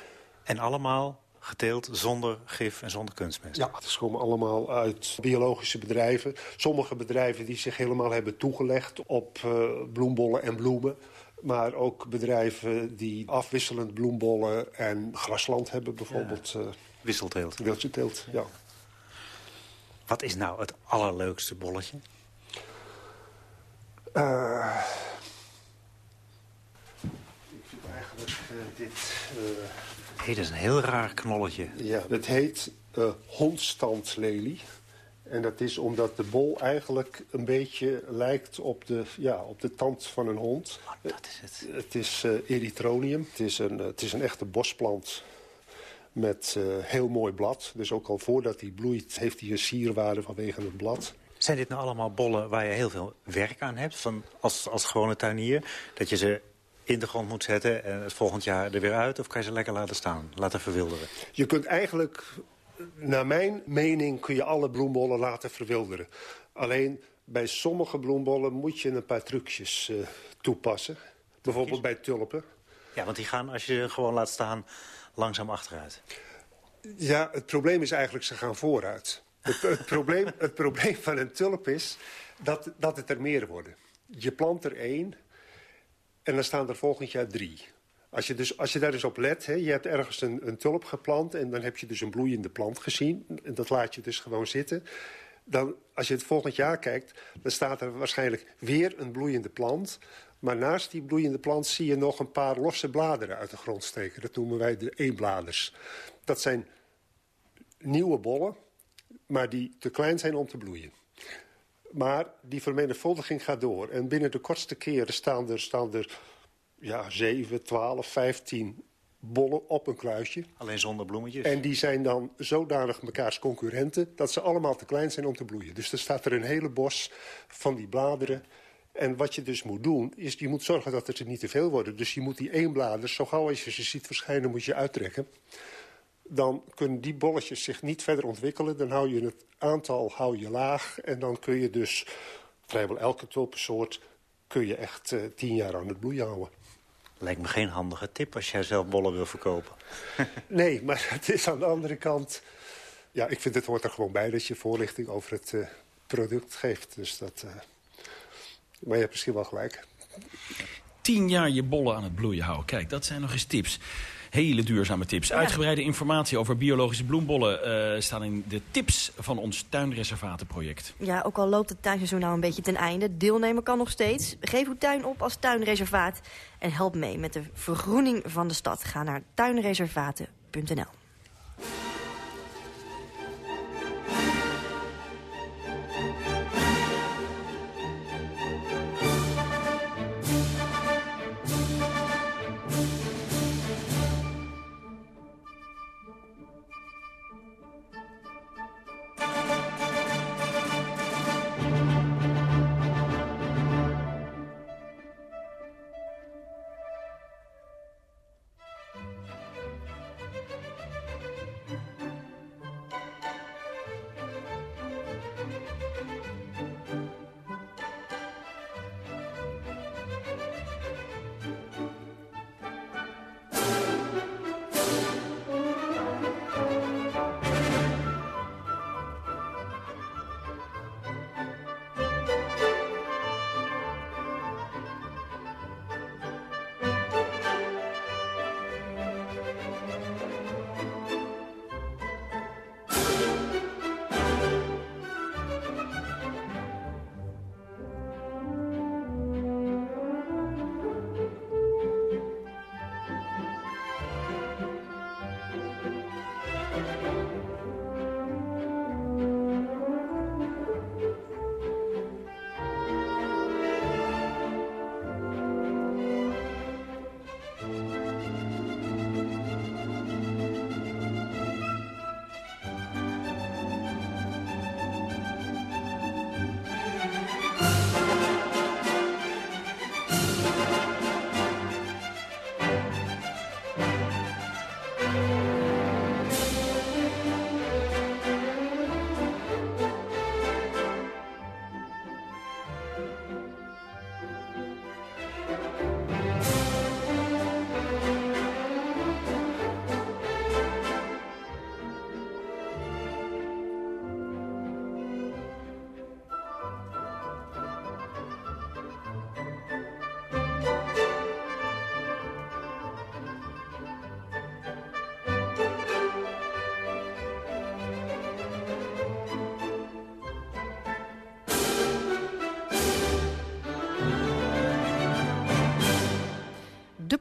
En allemaal geteeld zonder gif en zonder kunstmest? Ja, het komen allemaal uit biologische bedrijven. Sommige bedrijven die zich helemaal hebben toegelegd op uh, bloembollen en bloemen. Maar ook bedrijven die afwisselend bloembollen en grasland hebben bijvoorbeeld. Ja. Uh, wisselteelt. Wisselteelt, ja. Wat is nou het allerleukste bolletje? Uh, ik vind eigenlijk uh, dit... Hé, hey, dat is een heel raar knolletje. Ja, het heet hondstandlelie. En dat is omdat de bol eigenlijk een beetje lijkt op de, ja, op de tand van een hond. Oh, dat is het. Het is uh, erythronium. Het is, een, het is een echte bosplant met uh, heel mooi blad. Dus ook al voordat hij bloeit heeft hij een sierwaarde vanwege het blad. Zijn dit nou allemaal bollen waar je heel veel werk aan hebt? Van als, als gewone tuinier? Dat je ze in de grond moet zetten en het volgend jaar er weer uit? Of kan je ze lekker laten staan, laten verwilderen? Je kunt eigenlijk, naar mijn mening, kun je alle bloembollen laten verwilderen. Alleen bij sommige bloembollen moet je een paar trucjes uh, toepassen. Bijvoorbeeld bij tulpen. Ja, want die gaan, als je ze gewoon laat staan, langzaam achteruit. Ja, het probleem is eigenlijk, ze gaan vooruit. Het, het probleem, het probleem van een tulp is dat, dat het er meer worden. Je plant er één en dan staan er volgend jaar drie. Als je, dus, als je daar dus op let, hè, je hebt ergens een, een tulp geplant... en dan heb je dus een bloeiende plant gezien. En dat laat je dus gewoon zitten. Dan, als je het volgend jaar kijkt, dan staat er waarschijnlijk weer een bloeiende plant... Maar naast die bloeiende plant zie je nog een paar losse bladeren uit de grond steken. Dat noemen wij de eenbladers. Dat zijn nieuwe bollen, maar die te klein zijn om te bloeien. Maar die vermenigvuldiging gaat door. En binnen de kortste keren staan er, staan er ja, 7, 12, 15 bollen op een kluisje. Alleen zonder bloemetjes? En die zijn dan zodanig mekaars concurrenten... dat ze allemaal te klein zijn om te bloeien. Dus er staat er een hele bos van die bladeren en wat je dus moet doen, is je moet zorgen dat het er niet te veel worden. Dus je moet die eenbladers, zo gauw als je ze ziet verschijnen, moet je uittrekken. Dan kunnen die bolletjes zich niet verder ontwikkelen. Dan hou je het aantal hou je laag. En dan kun je dus vrijwel elke tulpensoort kun je echt uh, tien jaar aan het bloeien houden. Lijkt me geen handige tip als jij zelf bollen wil verkopen. nee, maar het is aan de andere kant... Ja, ik vind het hoort er gewoon bij dat je voorlichting over het uh, product geeft. Dus dat... Uh, maar je hebt misschien wel gelijk. Tien jaar je bollen aan het bloeien houden. Kijk, dat zijn nog eens tips. Hele duurzame tips. Uitgebreide informatie over biologische bloembollen uh, staan in de tips van ons tuinreservatenproject. Ja, ook al loopt het tuinseizoen nou een beetje ten einde. Deelnemen kan nog steeds. Geef uw tuin op als tuinreservaat. En help mee met de vergroening van de stad. Ga naar tuinreservaten.nl.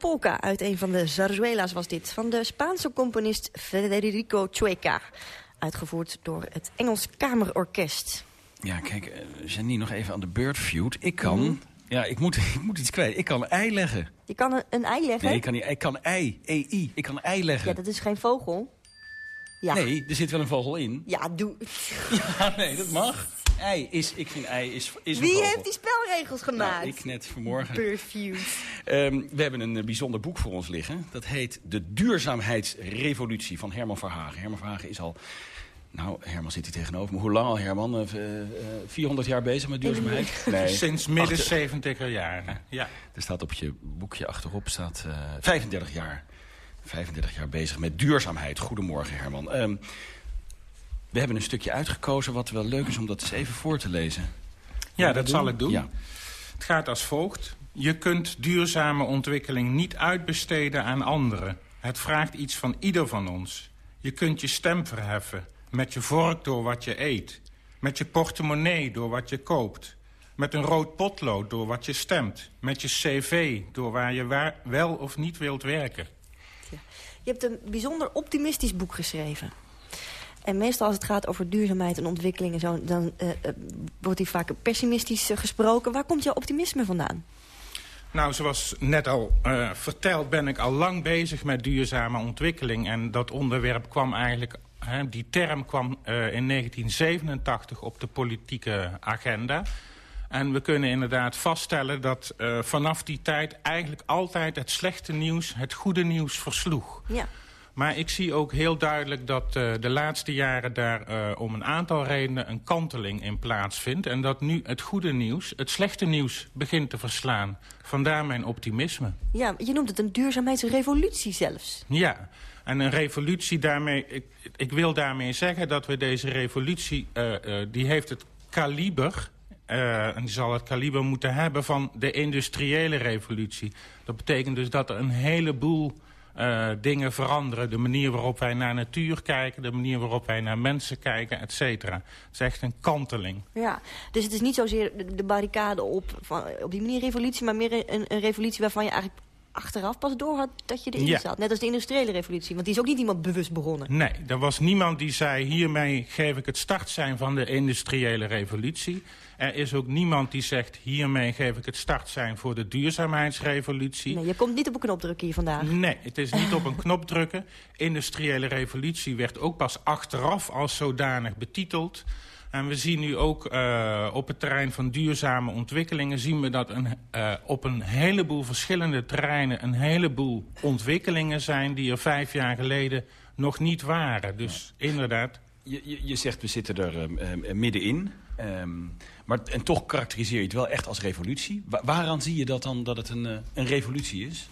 polka uit een van de zarzuela's was dit. Van de Spaanse componist Federico Chueca. Uitgevoerd door het Engels Kamerorkest. Ja, kijk, uh, Janine, nog even aan de birdfeud. Ik kan... Mm -hmm. Ja, ik moet, ik moet iets kwijt. Ik kan ei leggen. Je kan een, een ei leggen? Nee, ik kan, niet, ik kan ei. E-I. Ik kan ei leggen. Ja, dat is geen vogel. Ja. Nee, er zit wel een vogel in. Ja, doe... Ja, nee, dat mag. Ei is, ik vind ei is, is Wie heeft die spelregels gemaakt? Nou, ik net vanmorgen. Perfused. Ehm, we hebben een eh, bijzonder boek voor ons liggen. Dat heet De Duurzaamheidsrevolutie van Herman Verhagen. Herman Verhagen is al... Nou, Herman zit hier tegenover me. Hoe lang al, Herman? Eh, eh, 400 jaar bezig met duurzaamheid? Sinds midden Achter- 70 jaren, ja. Er staat op je boekje achterop staat eh, 35 jaar. 35 jaar bezig met duurzaamheid. Goedemorgen, Herman. Ehm, we hebben een stukje uitgekozen wat wel leuk is om dat eens even voor te lezen. Ja, dat zal ik doen. Ja. Het gaat als volgt. Je kunt duurzame ontwikkeling niet uitbesteden aan anderen. Het vraagt iets van ieder van ons. Je kunt je stem verheffen. Met je vork door wat je eet. Met je portemonnee door wat je koopt. Met een rood potlood door wat je stemt. Met je cv door waar je wel of niet wilt werken. Je hebt een bijzonder optimistisch boek geschreven. En meestal als het gaat over duurzaamheid en ontwikkeling en zo... dan eh, eh, wordt hier vaak pessimistisch eh, gesproken. Waar komt jouw optimisme vandaan? Nou, zoals net al verteld ben ik al lang bezig met duurzame ontwikkeling. En dat onderwerp kwam eigenlijk... Hè, die term kwam in 1987 op de politieke agenda. En we kunnen inderdaad vaststellen dat vanaf die tijd... eigenlijk altijd het slechte nieuws het goede nieuws versloeg. Ja. Maar ik zie ook heel duidelijk dat eh, de laatste jaren daar eh, om een aantal redenen een kanteling in plaatsvindt. En dat nu het goede nieuws, het slechte nieuws begint te verslaan. Vandaar mijn optimisme. Ja, je noemt het een duurzaamheidsrevolutie zelfs. Ja, en een revolutie daarmee... Ik, ik wil daarmee zeggen dat we deze revolutie... eh, die heeft het kaliber... en die zal het kaliber moeten hebben van de industriële revolutie. Dat betekent dus dat er een heleboel eh, dingen veranderen. De manier waarop wij naar natuur kijken, de manier waarop wij naar mensen kijken, et cetera. Het is echt een kanteling. Ja, dus het is niet zozeer de, de barricade op, van, op die manier revolutie... maar meer een, een revolutie waarvan je eigenlijk achteraf pas door had dat je erin Ja. zat. Net als de industriële revolutie, want die is ook niet iemand bewust begonnen. Nee, er was niemand die zei... hiermee geef ik het startsein van de industriële revolutie. Er is ook niemand die zegt... hiermee geef ik het startsein voor de duurzaamheidsrevolutie. Nee, je komt niet op een knop drukken hier vandaag. Nee, het is niet op een knop drukken. Industriële revolutie werd ook pas achteraf als zodanig betiteld. En we zien nu ook eh, op het terrein van duurzame ontwikkelingen... zien we dat een, eh, op een heleboel verschillende terreinen... een heleboel ontwikkelingen zijn die er vijf jaar geleden nog niet waren. Dus inderdaad... Je, je, je zegt, we zitten er ehm, ehm, middenin. Ehm, maar, en toch karakteriseer je het wel echt als revolutie. Wa- waaraan zie je dat dan dat het een, eh, een revolutie is?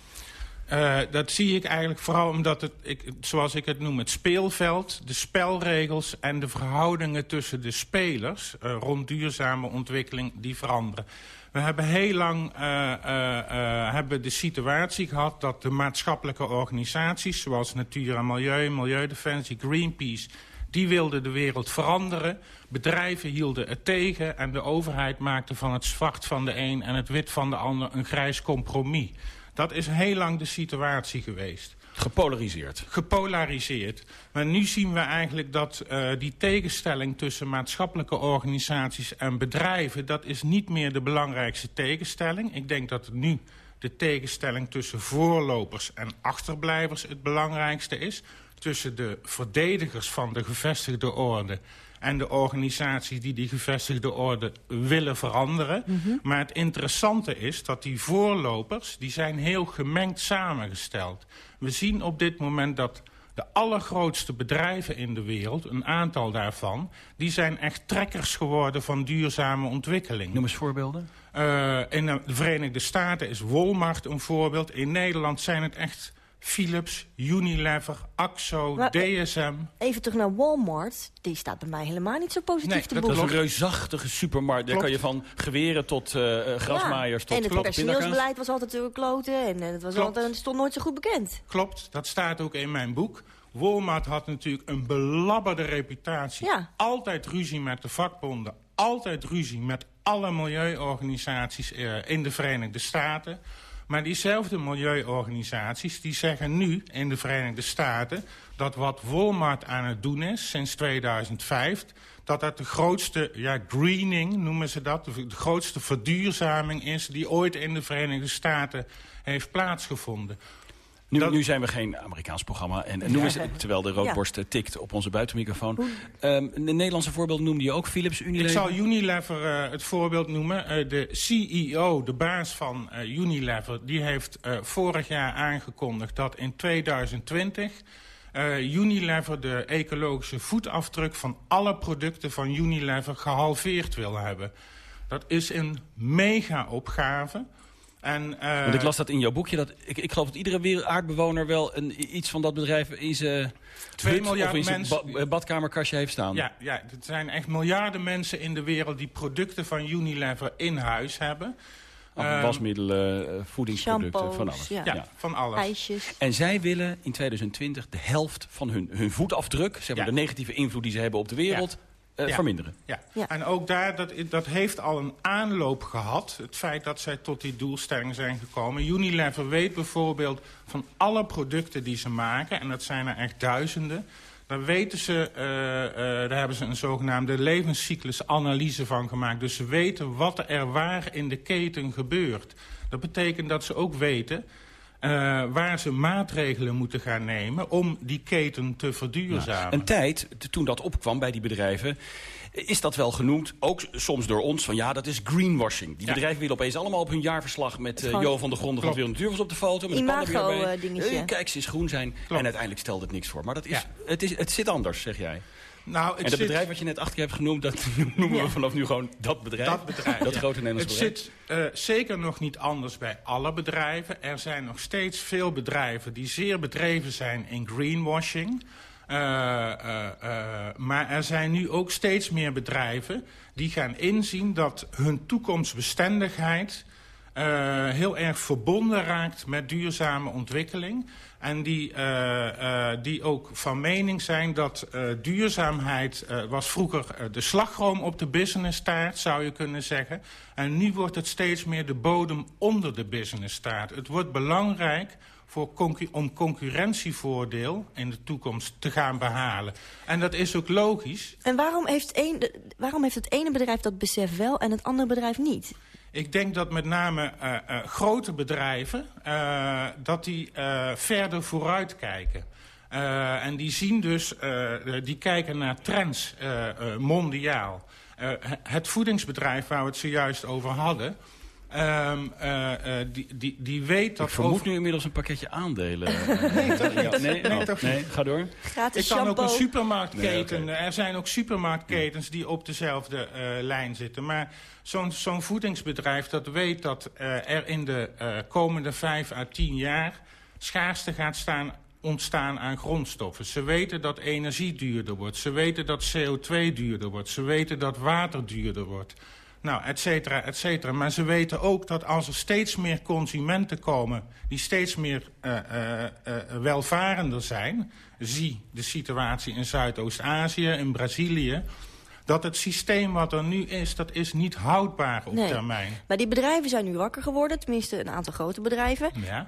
Eh, dat zie ik eigenlijk vooral omdat het, ik, zoals ik het noem, het speelveld, de spelregels en de verhoudingen tussen de spelers eh, rond duurzame ontwikkeling, die veranderen. We hebben heel lang eh, hebben de situatie gehad dat de maatschappelijke organisaties, zoals Natuur en Milieu, Milieudefensie, Greenpeace, die wilden de wereld veranderen. Bedrijven hielden het tegen en de overheid maakte van het zwart van de een en het wit van de ander een grijs compromis. Dat is heel lang de situatie geweest. Gepolariseerd. Gepolariseerd. Maar nu zien we eigenlijk dat eh, die tegenstelling tussen maatschappelijke organisaties en bedrijven... dat is niet meer de belangrijkste tegenstelling. Ik denk dat nu de tegenstelling tussen voorlopers en achterblijvers het belangrijkste is. Tussen de verdedigers van de gevestigde orde en de organisaties die die gevestigde orde willen veranderen. Maar het interessante is dat die voorlopers... die zijn heel gemengd samengesteld. We zien op dit moment dat de allergrootste bedrijven in de wereld... een aantal daarvan, die zijn echt trekkers geworden van duurzame ontwikkeling. Noem eens voorbeelden. Eh, in de Verenigde Staten is Walmart een voorbeeld. In Nederland zijn het echt Philips, Unilever, AXO, Maar, eh, DSM... Even terug naar Walmart. Die staat bij mij helemaal niet zo positief Nee, te dat Dat is boeken. een reusachtige supermarkt. Daar kan je van geweren tot eh, grasmaaiers tot en het personeelsbeleid was altijd door kloten. En het, was Klopt. altijd, het stond nooit zo goed bekend. Klopt, dat staat ook in mijn boek. Walmart had natuurlijk een belabberde reputatie. Ja. Altijd ruzie met de vakbonden. Altijd ruzie met alle milieuorganisaties in de Verenigde Staten. Maar diezelfde milieuorganisaties die zeggen nu in de Verenigde Staten... dat wat Walmart aan het doen is sinds 2005... dat dat de grootste ja, greening, noemen ze dat... de grootste verduurzaming is die ooit in de Verenigde Staten heeft plaatsgevonden. Nu, nu zijn we geen Amerikaans programma. En, en noem eens, terwijl de roodborst eh, tikt op onze buitenmicrofoon. Um, de Nederlandse voorbeeld noemde je ook Philips Unilever. Ik zal Unilever uh, het voorbeeld noemen. Uh, de CEO, de baas van uh, Unilever, die heeft vorig jaar aangekondigd dat in 2020... Unilever de ecologische voetafdruk van alle producten van Unilever gehalveerd wil hebben. Dat is een mega opgave. En, uh, Want ik las dat in jouw boekje. Dat, ik, ik geloof dat iedere aardbewoner wel een, iets van dat bedrijf in zijn 2 miljard of in mensen, ba badkamerkastje heeft staan. Ja, ja, er zijn echt miljarden mensen in de wereld die producten van Unilever in huis hebben. Uh, wasmiddelen, voedingsproducten, Shampoos, van alles. Ja. ja, van alles. IJsjes. En zij willen in 2020 de helft van hun, hun voetafdruk... Zeg maar, Ja. de negatieve invloed die ze hebben op de wereld... eh, Ja. verminderen. Ja. en ook daar, dat, dat heeft al een aanloop gehad. Het feit dat zij tot die doelstelling zijn gekomen. Unilever weet bijvoorbeeld van alle producten die ze maken... en dat zijn er echt duizenden... Daar weten ze, eh, eh, daar hebben ze een zogenaamde levenscyclusanalyse van gemaakt. Dus ze weten wat er waar in de keten gebeurt. Dat betekent dat ze ook weten eh, waar ze maatregelen moeten gaan nemen... om die keten te verduurzamen. Een tijd, toen dat opkwam bij die bedrijven... is dat wel genoemd, ook soms door ons, van ja, dat is greenwashing. Die Ja. bedrijven willen opeens allemaal op hun jaarverslag... met eh Jo van der Gronden van. Wereld Natuur was op de foto. Met een pannenbeer Imago, erbij. eh, dingetje. Eh, kijk, ze is groen zijn. En uiteindelijk stelde het niks voor. Maar dat is, het, is, het zit anders, zeg jij. Nou, het en dat zit- bedrijf wat je net achter je hebt genoemd... dat noemen Ja. we vanaf nu gewoon dat bedrijf. Dat bedrijf. Dat ja. grote Nederlandse Het bedrijf. zit eh, zeker nog niet anders bij alle bedrijven. Er zijn nog steeds veel bedrijven die zeer bedreven zijn in greenwashing. Eh, eh, maar er zijn nu ook steeds meer bedrijven die gaan inzien dat hun toekomstbestendigheid heel erg verbonden raakt met duurzame ontwikkeling. En die, eh, eh, die ook van mening zijn dat eh, duurzaamheid was vroeger de slagroom op de businesstaart, zou je kunnen zeggen. En nu wordt het steeds meer de bodem onder de businesstaart. Het wordt belangrijk voor om concurrentievoordeel in de toekomst te gaan behalen. En dat is ook logisch. En waarom heeft, een, waarom heeft het ene bedrijf dat besef wel en het andere bedrijf niet? Ik denk dat met name eh, eh, grote bedrijven... eh, dat die verder vooruit kijken. En die zien dus, die kijken naar trends mondiaal. Het voedingsbedrijf waar we het zojuist over hadden... ehm, eh, eh, die, die, die weet dat... Ik vermoed over- nu inmiddels een pakketje aandelen. Nee, toch niet. Ja, nee, Nee, oh, toch nee, ga door. Gratis Ik kan ook een supermarktketen. Nee, Er zijn ook supermarktketens die op dezelfde eh, lijn zitten. Maar zo'n zo'n voedingsbedrijf dat weet dat eh, er in de eh, komende vijf à tien jaar... schaarste gaat staan, ontstaan aan grondstoffen. Ze weten dat energie duurder wordt. Ze weten dat CO2 duurder wordt. Ze weten dat water duurder wordt. Nou, et cetera, et cetera. Maar ze weten ook dat als er steeds meer consumenten komen... die steeds meer eh, eh, eh, welvarender zijn... zie de situatie in Zuidoost-Azië, in Brazilië... dat het systeem wat er nu is, dat is niet houdbaar op Nee. termijn. Maar die bedrijven zijn nu wakker geworden, tenminste een aantal grote bedrijven. Ja.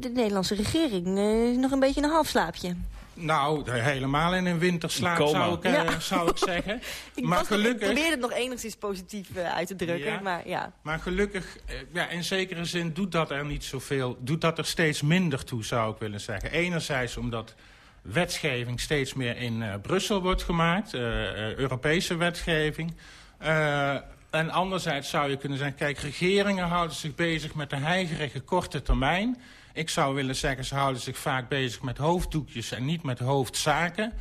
De Nederlandse regering is nog een beetje een halfslaapje. Nou, helemaal in een winterslaap zou ik, eh, Ja. zou ik zeggen. Ik, maar gelukkig... probeerde het nog enigszins positief eh, uit te drukken, Ja. maar ja. Maar gelukkig, eh, ja, in zekere zin doet dat er niet zoveel... doet dat er steeds minder toe, zou ik willen zeggen. Enerzijds omdat wetgeving steeds meer in eh, Brussel wordt gemaakt. Europese wetgeving. Eh, en anderzijds zou je kunnen zeggen... kijk, regeringen houden zich bezig met de heigerige korte termijn. Ik zou willen zeggen, ze houden zich vaak bezig met hoofddoekjes... en niet met hoofdzaken...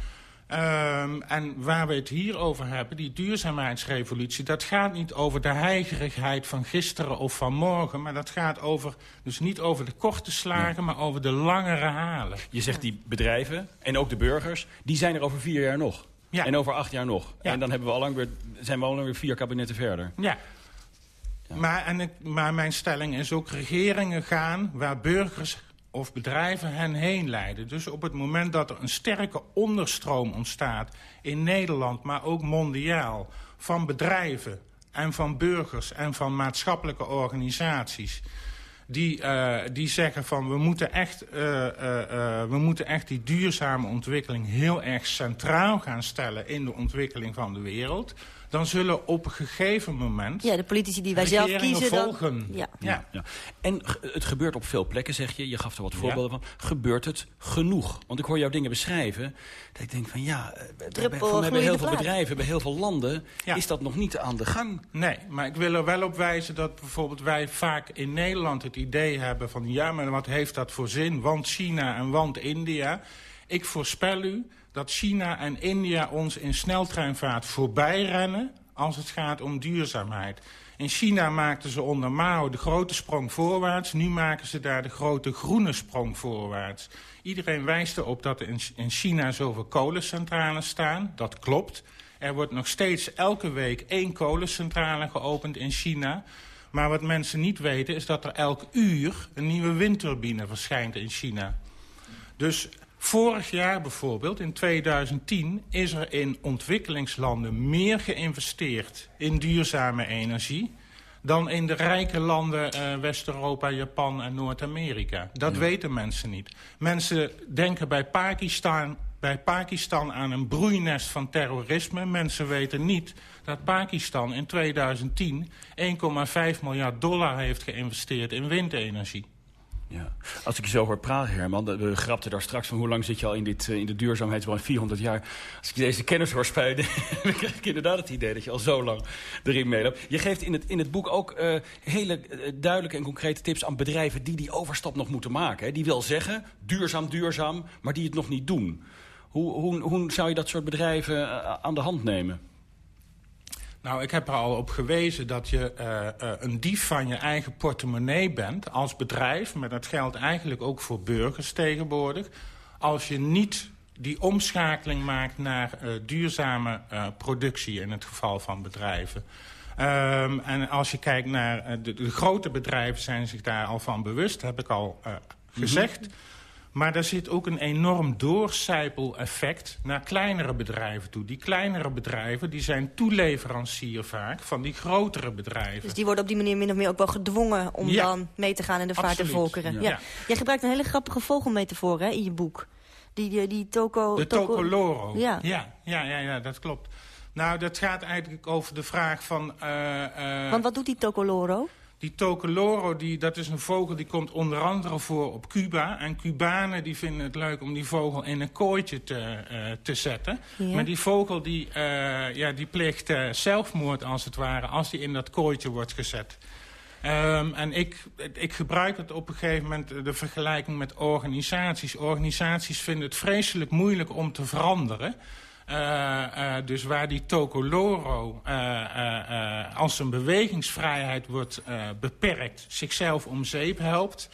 Ehm, en waar we het hier over hebben, die duurzaamheidsrevolutie... dat gaat niet over de heigerigheid van gisteren of van morgen... maar dat gaat over, dus niet over de korte slagen, maar over de langere halen. Je zegt die bedrijven en ook de burgers, die zijn er over vier jaar nog. Ja. En over acht jaar nog. Ja. En dan hebben we al lang weer, zijn we al lang weer vier kabinetten verder. Ja. Maar, mijn stelling is ook regeringen gaan waar burgers of bedrijven hen heen leiden. Dus op het moment dat er een sterke onderstroom ontstaat in Nederland... maar ook mondiaal, van bedrijven en van burgers en van maatschappelijke organisaties... Die, eh, die zeggen van we moeten, echt, eh, eh, we moeten echt die duurzame ontwikkeling heel erg centraal gaan stellen in de ontwikkeling van de wereld. Dan zullen op een gegeven moment... Ja, de politici die wij zelf kiezen... Dan, ja. Ja. ja. En het gebeurt op veel plekken, zeg je. Je gaf er wat voorbeelden van. Gebeurt het genoeg? Want ik hoor jouw dingen beschrijven. Dat ik denk van ja, eh, bij- bij, Druppel van, bij heel veel bedrijven, bij heel veel landen... is dat nog niet aan de gang. Nee, maar ik wil er wel op wijzen dat bijvoorbeeld wij vaak in Nederland het idee hebben van... ja, maar wat heeft dat voor zin? Want China en want India. Ik voorspel u dat China en India ons in sneltreinvaart voorbij rennen... als het gaat om duurzaamheid. In China maakten ze onder Mao de grote sprong voorwaarts. Nu maken ze daar de grote groene sprong voorwaarts. Iedereen wijst erop dat er in- in China zoveel kolencentrales staan. Dat klopt. Er wordt nog steeds elke week één kolencentrale geopend in China. Maar wat mensen niet weten is dat er elk uur een nieuwe windturbine verschijnt in China. Dus vorig jaar bijvoorbeeld, in 2010, is er in ontwikkelingslanden meer geïnvesteerd in duurzame energie dan in de rijke landen eh, West-Europa, Japan en Noord-Amerika. Dat weten mensen niet. Mensen denken bij Pakistan, bij Pakistan aan een broeinest van terrorisme. Mensen weten niet dat Pakistan in 2010 1,5 miljard dollar heeft geïnvesteerd in windenergie. Ja. Als ik je zo hoor praten, Herman, we grapten daar straks van hoe lang zit je al in, dit, eh, in de duurzaamheidsbranche? 400 jaar. Als ik deze kennis hoor spuiten, dan krijg ik inderdaad het idee dat je al zo lang erin meeloopt. Je geeft in het, in het boek ook eh, hele eh, duidelijke en concrete tips aan bedrijven die die overstap nog moeten maken. Hè. Die wil zeggen, duurzaam, duurzaam, maar die het nog niet doen. Hoe, hoe, hoe zou je dat soort bedrijven aan de hand nemen? Nou, ik heb er al op gewezen dat je eh, eh, een dief van je eigen portemonnee bent als bedrijf. Maar dat geldt eigenlijk ook voor burgers tegenwoordig. Als je niet die omschakeling maakt naar eh, duurzame productie in het geval van bedrijven. Ehm, en als je kijkt naar de, de grote bedrijven zijn zich daar al van bewust, heb ik al eh, gezegd. Maar daar zit ook een enorm doorcijpel-effect naar kleinere bedrijven toe. Die kleinere bedrijven die zijn toeleverancier vaak van die grotere bedrijven. Dus die worden op die manier min of meer ook wel gedwongen om Ja. dan mee te gaan in de vaart der volkeren. Ja. Jij gebruikt een hele grappige vogelmetafoor hè, in je boek. Die, die, die toko... De toko-. Ja. Ja, ja, ja, ja, dat klopt. Nou, dat gaat eigenlijk over de vraag van... eh, eh, Want wat doet die tokoloro? Die tocoloro, die, dat is een vogel die komt onder andere voor op Cuba. En Cubanen die vinden het leuk om die vogel in een kooitje te, eh, te zetten. Ja. Maar die vogel die, eh, ja, die pleegt eh, zelfmoord als het ware als die in dat kooitje wordt gezet. Ehm, en ik, ik gebruik het op een gegeven moment, de vergelijking met organisaties. Organisaties vinden het vreselijk moeilijk om te veranderen. Eh, eh, dus waar die Tokoloro, eh, eh, eh, als zijn bewegingsvrijheid wordt eh, beperkt, zichzelf om zeep helpt...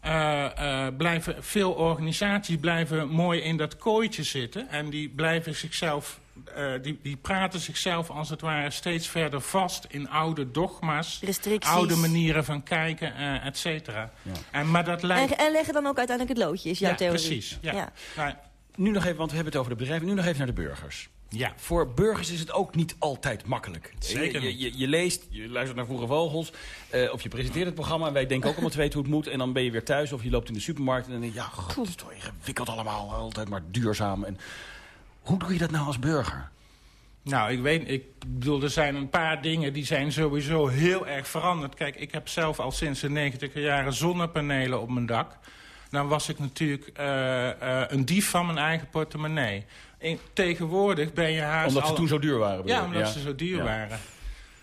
eh, eh, blijven veel organisaties blijven mooi in dat kooitje zitten... en die blijven zichzelf... eh, die, die praten zichzelf als het ware steeds verder vast in oude dogma's... Restricties. oude manieren van kijken, eh et cetera. En, maar dat lijkt... En, en leggen dan ook uiteindelijk het loodje, is jouw ja, theorie. precies. Ja. Ja. Nu nog even, want we hebben het over de bedrijven. Nu nog even naar de burgers. Ja. Voor burgers is het ook niet altijd makkelijk. Zeker je, je, je leest, je luistert naar Vroege Vogels... eh, of je presenteert het programma... en wij denken ook allemaal te weten hoe het moet... en dan ben je weer thuis of je loopt in de supermarkt... en dan denk je, ja, god, het is toch ingewikkeld allemaal. Altijd maar duurzaam. En hoe doe je dat nou als burger? Nou, ik weet, ik bedoel, er zijn een paar dingen die zijn sowieso heel erg veranderd. Kijk, ik heb zelf al sinds de negentiger jaren zonnepanelen op mijn dak. Dan was ik natuurlijk eh, eh, een dief van mijn eigen portemonnee. In- tegenwoordig ben je haast Omdat ze al- toen zo duur waren, Ja, omdat Ja. ze zo duur Ja. waren.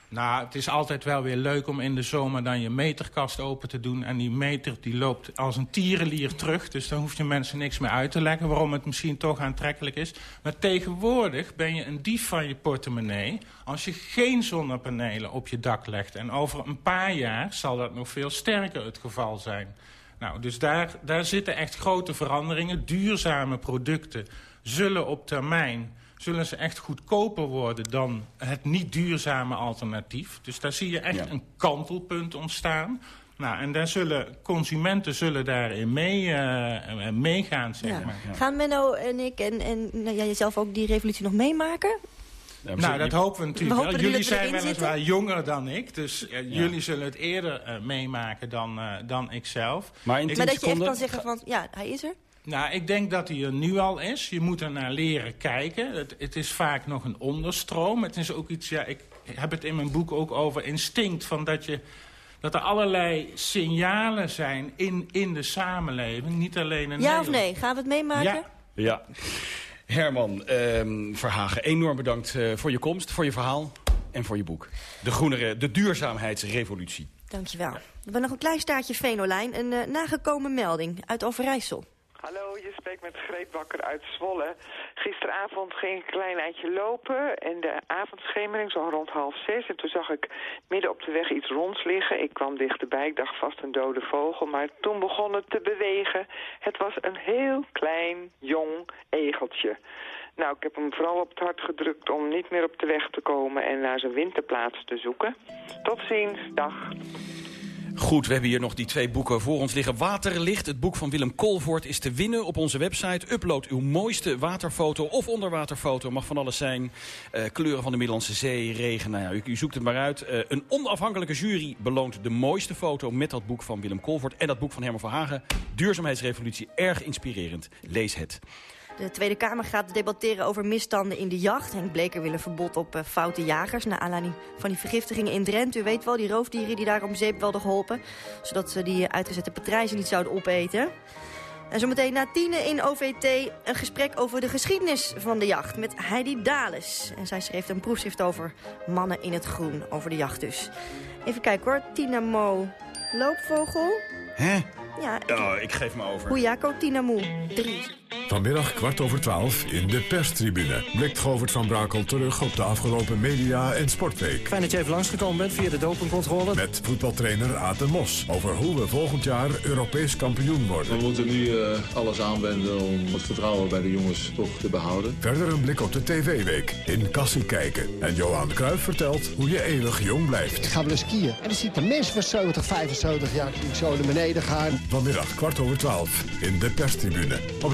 Nou, het is altijd wel weer leuk om in de zomer dan je meterkast open te doen. En die meter die loopt als een tierenlier terug. Dus dan hoef je mensen niks meer uit te leggen waarom het misschien toch aantrekkelijk is. Maar tegenwoordig ben je een dief van je portemonnee als je geen zonnepanelen op je dak legt. En over een paar jaar zal dat nog veel sterker het geval zijn. Nou, dus daar, daar zitten echt grote veranderingen. Duurzame producten zullen op termijn zullen ze echt goedkoper worden dan het niet duurzame alternatief. Dus daar zie je echt een kantelpunt ontstaan. Nou, en daar zullen consumenten zullen daarin mee, eh, eh, meegaan, zeg Ja. maar. Gaan Menno en ik en, en nou, jij zelf ook die revolutie nog meemaken? Nou, dat hopen we natuurlijk We wel. hopen Jullie zijn weliswaar jonger dan ik. Dus eh, jullie zullen het eerder eh, meemaken dan, eh dan ik zelf. Maar Ik- maar dat je echt kan zeggen van, ja, hij is er. Nou, ik denk dat hij er nu al is. Je moet er naar leren kijken. Het, het, is vaak nog een onderstroom. Het is ook iets, ja, ik heb het in mijn boek ook over instinct. Van dat, je, dat er allerlei signalen zijn in, in de samenleving. Niet alleen in Ja Nederland. of nee? Gaan we het meemaken? Ja. Ja. Herman ehm, Verhagen, enorm bedankt eh, voor je komst, voor je verhaal en voor je boek. De groenere, de duurzaamheidsrevolutie. Dankjewel. We hebben nog een klein staartje Venolijn. Een eh, nagekomen melding uit Overijssel. Hallo, je spreekt met Greet Bakker uit Zwolle. Gisteravond ging ik een klein eindje lopen en de avondschemering zo rond half zes. En toen zag ik midden op de weg iets ronds liggen. Ik kwam dichterbij, ik dacht vast een dode vogel, maar toen begon het te bewegen. Het was een heel klein, jong egeltje. Nou, ik heb hem vooral op het hart gedrukt om niet meer op de weg te komen en naar zijn winterplaats te zoeken. Tot ziens, dag. Goed, we hebben hier nog die twee boeken voor ons liggen. Waterlicht, het boek van Willem Kolvoort, is te winnen op onze website. Upload uw mooiste waterfoto of onderwaterfoto, mag van alles zijn. Eh, kleuren van de Middellandse Zee, regen, nou ja, u, u zoekt het maar uit. Eh, een onafhankelijke jury beloont de mooiste foto met dat boek van Willem Kolvoort. En dat boek van Herman Verhagen, Duurzaamheidsrevolutie, erg inspirerend. Lees het. De Tweede Kamer gaat debatteren over misstanden in de jacht. Henk Bleker wil een verbod op uh, foute jagers... naar aanleiding van die vergiftigingen in Drenthe. U weet wel, die roofdieren die daar om zeep welden geholpen... zodat ze die uitgezette patrijzen niet zouden opeten. En zometeen na tienen in OVT een gesprek over de geschiedenis van de jacht... met Heidi Dales. En zij schreef een proefschrift over mannen in het groen, over de jacht dus. Even kijken hoor, Tina Mo, loopvogel... Hè? Ja, Oh, ik geef me over. Hoejako, Tina Moe, drie. Vanmiddag kwart over twaalf in de perstribune. Blikt Govert van Brakel terug op de afgelopen media- en sportweek. Fijn dat je even langsgekomen bent via de dopingcontrole. Met voetbaltrainer de Mos. Over hoe we volgend jaar Europees kampioen worden. We moeten nu uh, alles aanwenden om het vertrouwen bij de jongens toch te behouden. Verder een blik op de TV-week. In Kassie kijken. En Johan Cruijff vertelt hoe je eeuwig jong blijft. Ik ga wel eens skiën. En dan zie ik de mensen van 70, 75 jaar die zo naar beneden gaan. Vanmiddag kwart over twaalf in de perstribune. Op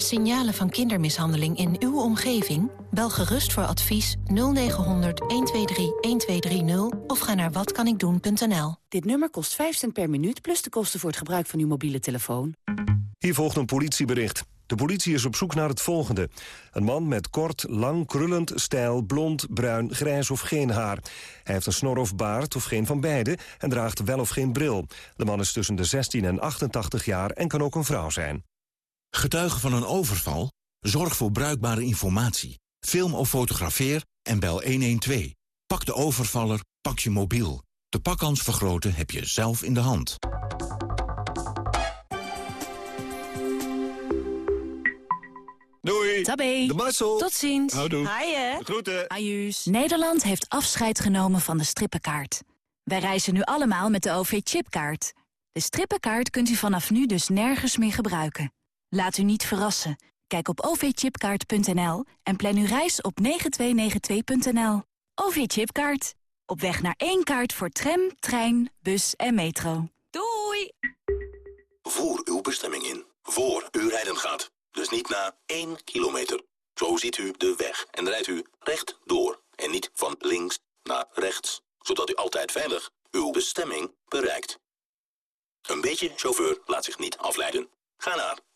Signalen van kindermishandeling in uw omgeving? Bel gerust voor advies 0900 123 1230 of ga naar watkanikdoen.nl. Dit nummer kost 5 cent per minuut plus de kosten voor het gebruik van uw mobiele telefoon. Hier volgt een politiebericht. De politie is op zoek naar het volgende. Een man met kort, lang, krullend, stijl, blond, bruin, grijs of geen haar. Hij heeft een snor of baard of geen van beide en draagt wel of geen bril. De man is tussen de 16 en 88 jaar en kan ook een vrouw zijn. Getuige van een overval? Zorg voor bruikbare informatie. Film of fotografeer en bel 112. Pak de overvaller, pak je mobiel. De pakkans vergroten heb je zelf in de hand. Doei. Tabé. De Marcel. Tot ziens. Houdoe. Haaien. Groeten. Ajuus. Nederland heeft afscheid genomen van de strippenkaart. Wij reizen nu allemaal met de OV-chipkaart. De strippenkaart kunt u vanaf nu dus nergens meer gebruiken. Laat u niet verrassen. Kijk op ovchipkaart.nl en plan uw reis op 9292.nl. OV-chipkaart. Op weg naar één kaart voor tram, trein, bus en metro. Doei! Voer uw bestemming in. Voor u rijden gaat. Dus niet na één kilometer. Zo ziet u de weg en rijdt u recht door. En niet van links naar rechts. Zodat u altijd veilig uw bestemming bereikt. Een beetje chauffeur laat zich niet afleiden. Ga naar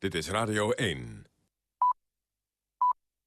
Dit is Radio 1.